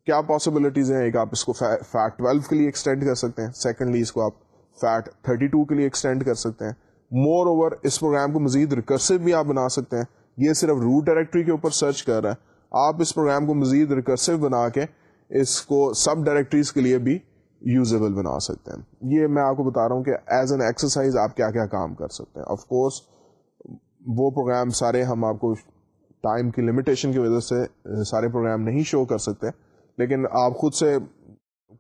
کیا پاسبلٹیز ہیں؟ ایک آپ اس کو فیٹ ٹویلو کے لیے ایکسٹینڈ کر سکتے ہیں۔ سیکنڈلی اس کو آپ فیٹ 32 کے لیے ایکسٹینڈ کر سکتے ہیں۔ مور اوور اس پروگرام کو مزید ریکرسو بھی آپ بنا سکتے ہیں۔ یہ صرف روٹ ڈائریکٹری کے اوپر سرچ کر رہا ہے۔ آپ اس پروگرام کو مزید ریکرسو بنا کے اس کو سب ڈائریکٹریز کے لیے بھی یوزیبل بنا سکتے ہیں۔ یہ میں آپ کو بتا رہا ہوں کہ ایز این ایکسرسائز آپ کیا کیا کام کر سکتے ہیں۔ آف کورس وہ پروگرام سارے ہم آپ کو ٹائم کی لمیٹیشن کی وجہ سے سارے پروگرام نہیں شو کر سکتے۔ لیکن آپ خود سے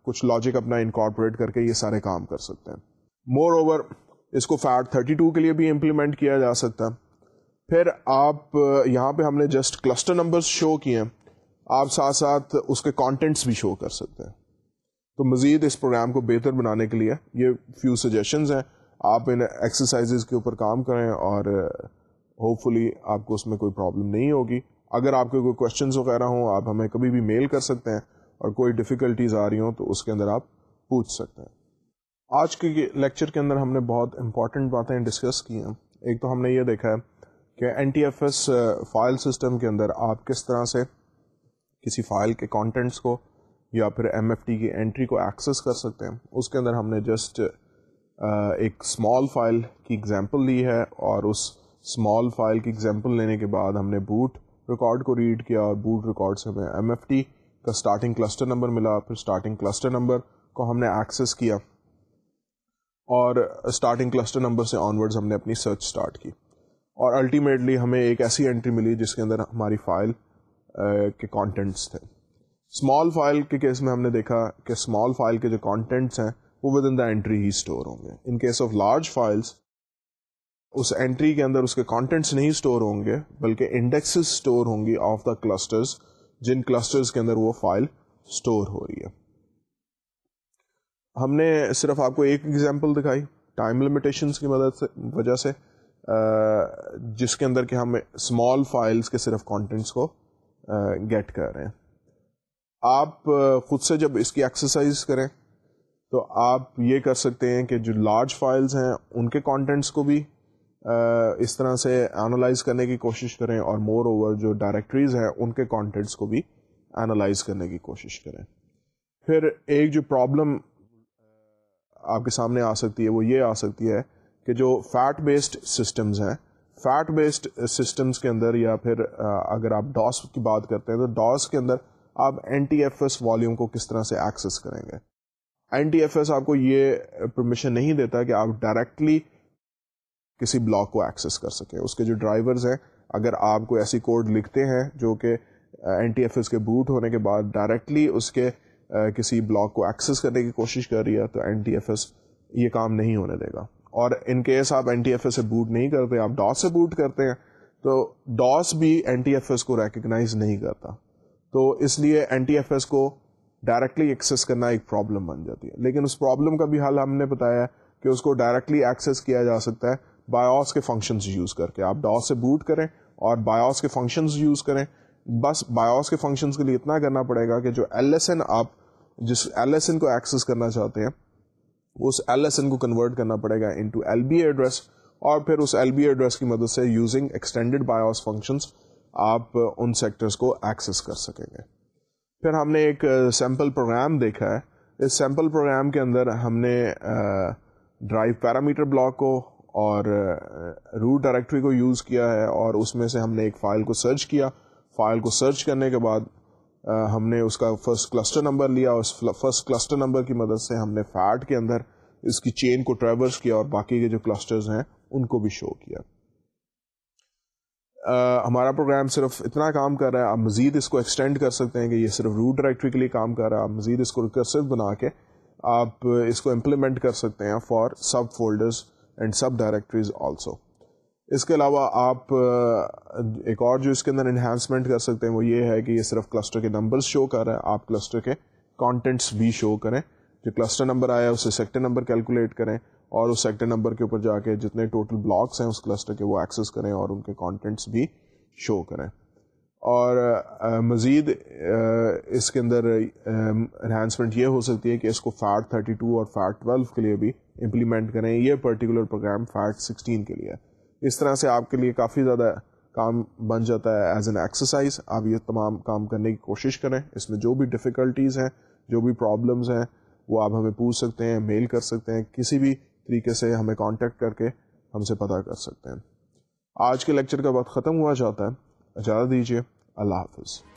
کچھ لاجک اپنا انکارپوریٹ کر کے یہ سارے کام کر سکتے ہیں۔ مور اوور اس کو فیٹ 32 کے لیے بھی امپلیمنٹ کیا جا سکتا ہے۔ پھر آپ یہاں پہ ہم نے جسٹ کلسٹر نمبر شو کیے ہیں۔ آپ ساتھ ساتھ اس کے کانٹینٹس بھی شو کر سکتے ہیں۔ تو مزید اس پروگرام کو بہتر بنانے کے لیے یہ فیو سجیشنز ہیں۔ آپ ان ایکسرسائز کے اوپر کام کریں اور ہوپ فلی آپ کو اس میں کوئی پرابلم نہیں ہوگی۔ اگر آپ کے کوئی کوشچنز وغیرہ ہوں، آپ ہمیں کبھی بھی میل کر سکتے ہیں اور کوئی ڈفیکلٹیز آ رہی ہوں تو اس کے اندر آپ پوچھ سکتے ہیں۔ آج کے لیکچر کے اندر ہم نے بہت امپورٹنٹ باتیں ڈسکس کی ہیں۔ ایک تو ہم نے یہ دیکھا ہے کہ N T F S file system کے اندر آپ کس طرح سے کسی فائل کے کانٹینٹس کو یا پھر ایم ایف ٹی کی انٹری کو ایکسیس کر سکتے ہیں۔ اس کے اندر ہم نے جسٹ ایک اسمال فائل کی ایگزامپل لی ہے اور اس اسمال فائل کی ایگزامپل لینے کے بعد ہم نے بوٹ ریکارڈ کو ریڈ کیا اور بوٹ ریکارڈ سے ہمیں ایم ایف ٹی کا اسٹارٹنگ کلسٹر نمبر ملا۔ پھر اسٹارٹنگ کلسٹر نمبر کو ہم نے ایکسیس کیا اور اسٹارٹنگ کلسٹر نمبر سے آنورڈز ہم نے اپنی سرچ اسٹارٹ کی۔ اور الٹیمیٹلی ہمیں ایک ایسی انٹری ملی جس کے اندر ہماری فائل کے کانٹینٹس تھے۔ اسمال فائل کے کیس میں ہم نے دیکھا کہ اسمال فائل کے جو کانٹینٹس ہیں، وہ ود ان دا انٹری ہی اسٹور ہوں گے. In case of large files us entry کے اندر اس کے کانٹینٹس نہیں اسٹور ہوں گے، بلکہ انڈیکسز اسٹور ہوں گی آف دا کلسٹرز جن کلسٹرز کے اندر وہ فائل اسٹور ہو رہی ہے. ہم نے صرف آپ کو ایک ایگزامپل دکھائی ٹائم لمیٹیشنس کی مدد سے وجہ سے جس کے اندر کہ ہم اسمال فائلس کے صرف کانٹینٹس کو گیٹ کر رہے ہیں. آپ خود سے جب اس کی ایکسرسائز کریں، تو آپ یہ کر سکتے ہیں کہ جو لارج فائلز ہیں، ان کے کانٹینٹس کو بھی اس طرح سے انالائز کرنے کی کوشش کریں اور مور اوور جو ڈائریکٹریز ہیں، ان کے کانٹینٹس کو بھی انالائز کرنے کی کوشش کریں۔ پھر ایک جو پرابلم آپ کے سامنے آ سکتی ہے، وہ یہ آ سکتی ہے کہ جو فیٹ بیسڈ سسٹمز ہیں فیٹ بیسڈ سسٹمز کے اندر یا پھر اگر آپ ڈاس کی بات کرتے ہیں، تو ڈاس کے اندر آپ N T F S volume کو کس طرح سے ایکسس کریں گے؟ این ٹی ایف ایس آپ کو یہ پرمیشن نہیں دیتا کہ آپ ڈائریکٹلی کسی بلاک کو ایکسس کر سکیں۔ اس کے جو ڈرائیورز ہیں، اگر آپ کو ایسی کوڈ لکھتے ہیں جو کہ این ٹی ایف ایس کے بوٹ ہونے کے بعد ڈائریکٹلی اس کے کسی بلاک کو ایکسس کرنے کی کوشش کر رہی ہے، تو این ٹی ایف ایس یہ کام نہیں ہونے دے گا۔ اور ان کیس آپ این ٹی ایف ایس سے بوٹ نہیں کرتے، آپ ڈاس سے بوٹ کرتے ہیں، تو ڈاس بھی این ٹی ایف ایس کو ریکگنائز نہیں کرتا۔ تو اس لیے این ٹی ایف ایس کو ڈائریکٹلی ایکسیس کرنا ایک پرابلم بن جاتی ہے۔ لیکن اس پرابلم کا بھی حل ہم نے بتایا کہ اس کو ڈائریکٹلی ایکسیس کیا جا سکتا ہے بایوس کے فنکشنز یوز کر کے۔ آپ ڈاس سے بوٹ کریں اور بایوس کے فنکشنز یوز کریں۔ بس بایوس کے فنکشنز کے لیے اتنا کرنا پڑے گا کہ جو ایل ایس این آپ جس ایل ایس این کو ایکسیس کرنا چاہتے ہیں، اس ایل ایس این کو کنورٹ کرنا پڑے گا انٹو ایل بی ایڈریس اور پھر اس ایل بی ایڈریس کی مدد سے یوزنگ ایکسٹینڈیڈ بایوس فنکشنز آپ ان سیکٹرز کو ایکسیس کر سکیں گے۔ پھر ہم نے ایک سیمپل پروگرام دیکھا ہے۔ اس سیمپل پروگرام کے اندر ہم نے ڈرائیو پیرامیٹر بلاک کو اور روٹ ڈائریکٹری کو یوز کیا ہے اور اس میں سے ہم نے ایک فائل کو سرچ کیا۔ فائل کو سرچ کرنے کے بعد ہم نے اس کا فرسٹ کلسٹر نمبر لیا اس فرسٹ کلسٹر نمبر کی مدد سے ہم نے فیٹ کے اندر اس کی چین کو ٹریورس کیا اور باقی کے جو کلسٹرز ہیں ان کو بھی شو کیا۔ ہمارا پروگرام صرف اتنا کام کر رہا ہے، آپ مزید اس کو ایکسٹینڈ کر سکتے ہیں کہ یہ صرف روٹ ڈائریکٹری کے لیے کام کر رہا ہے، آپ مزید اس کو ریکرسو بنا کے آپ اس کو امپلیمنٹ کر سکتے ہیں for sub folders and sub directories also اس کے علاوہ آپ ایک اور جو اس کے اندر انہینسمنٹ کر سکتے ہیں، وہ یہ ہے کہ یہ صرف کلسٹر کے نمبرز شو کر رہا ہے، آپ کلسٹر کے کانٹینٹس بھی شو کریں۔ جو کلسٹر نمبر آیا ہے، اسے سیکٹر نمبر کیلکولیٹ کریں۔ اور اس سیکٹر نمبر کے اوپر جا کے جتنے ٹوٹل بلاکس ہیں اس کلسٹر کے وہ ایکسیس کریں اور ان کے کانٹینٹس بھی شو کریں۔ اور مزید اس کے اندر انہینسمنٹ یہ ہو سکتی ہے کہ اس کو فیٹ تھرٹی ٹو اور فیٹ ٹویلو کے لیے بھی امپلیمنٹ کریں۔ یہ پرٹیکولر پروگرام فیٹ سکسٹین کے لیے اس طرح سے آپ کے لیے کافی زیادہ کام بن جاتا ہے ایز این ایکسرسائز آپ یہ تمام کام کرنے کی کوشش کریں۔ اس میں جو بھی ڈفیکلٹیز ہیں، جو بھی پرابلمز ہیں، وہ آپ ہمیں پوچھ سکتے ہیں میل کر سکتے ہیں، کسی بھی طریقے سے ہمیں کانٹیکٹ کر کے ہم سے پتہ کر سکتے ہیں۔ آج کے لیکچر کا وقت ختم ہوا جاتا ہے۔ اجازت دیجیے اللہ حافظ۔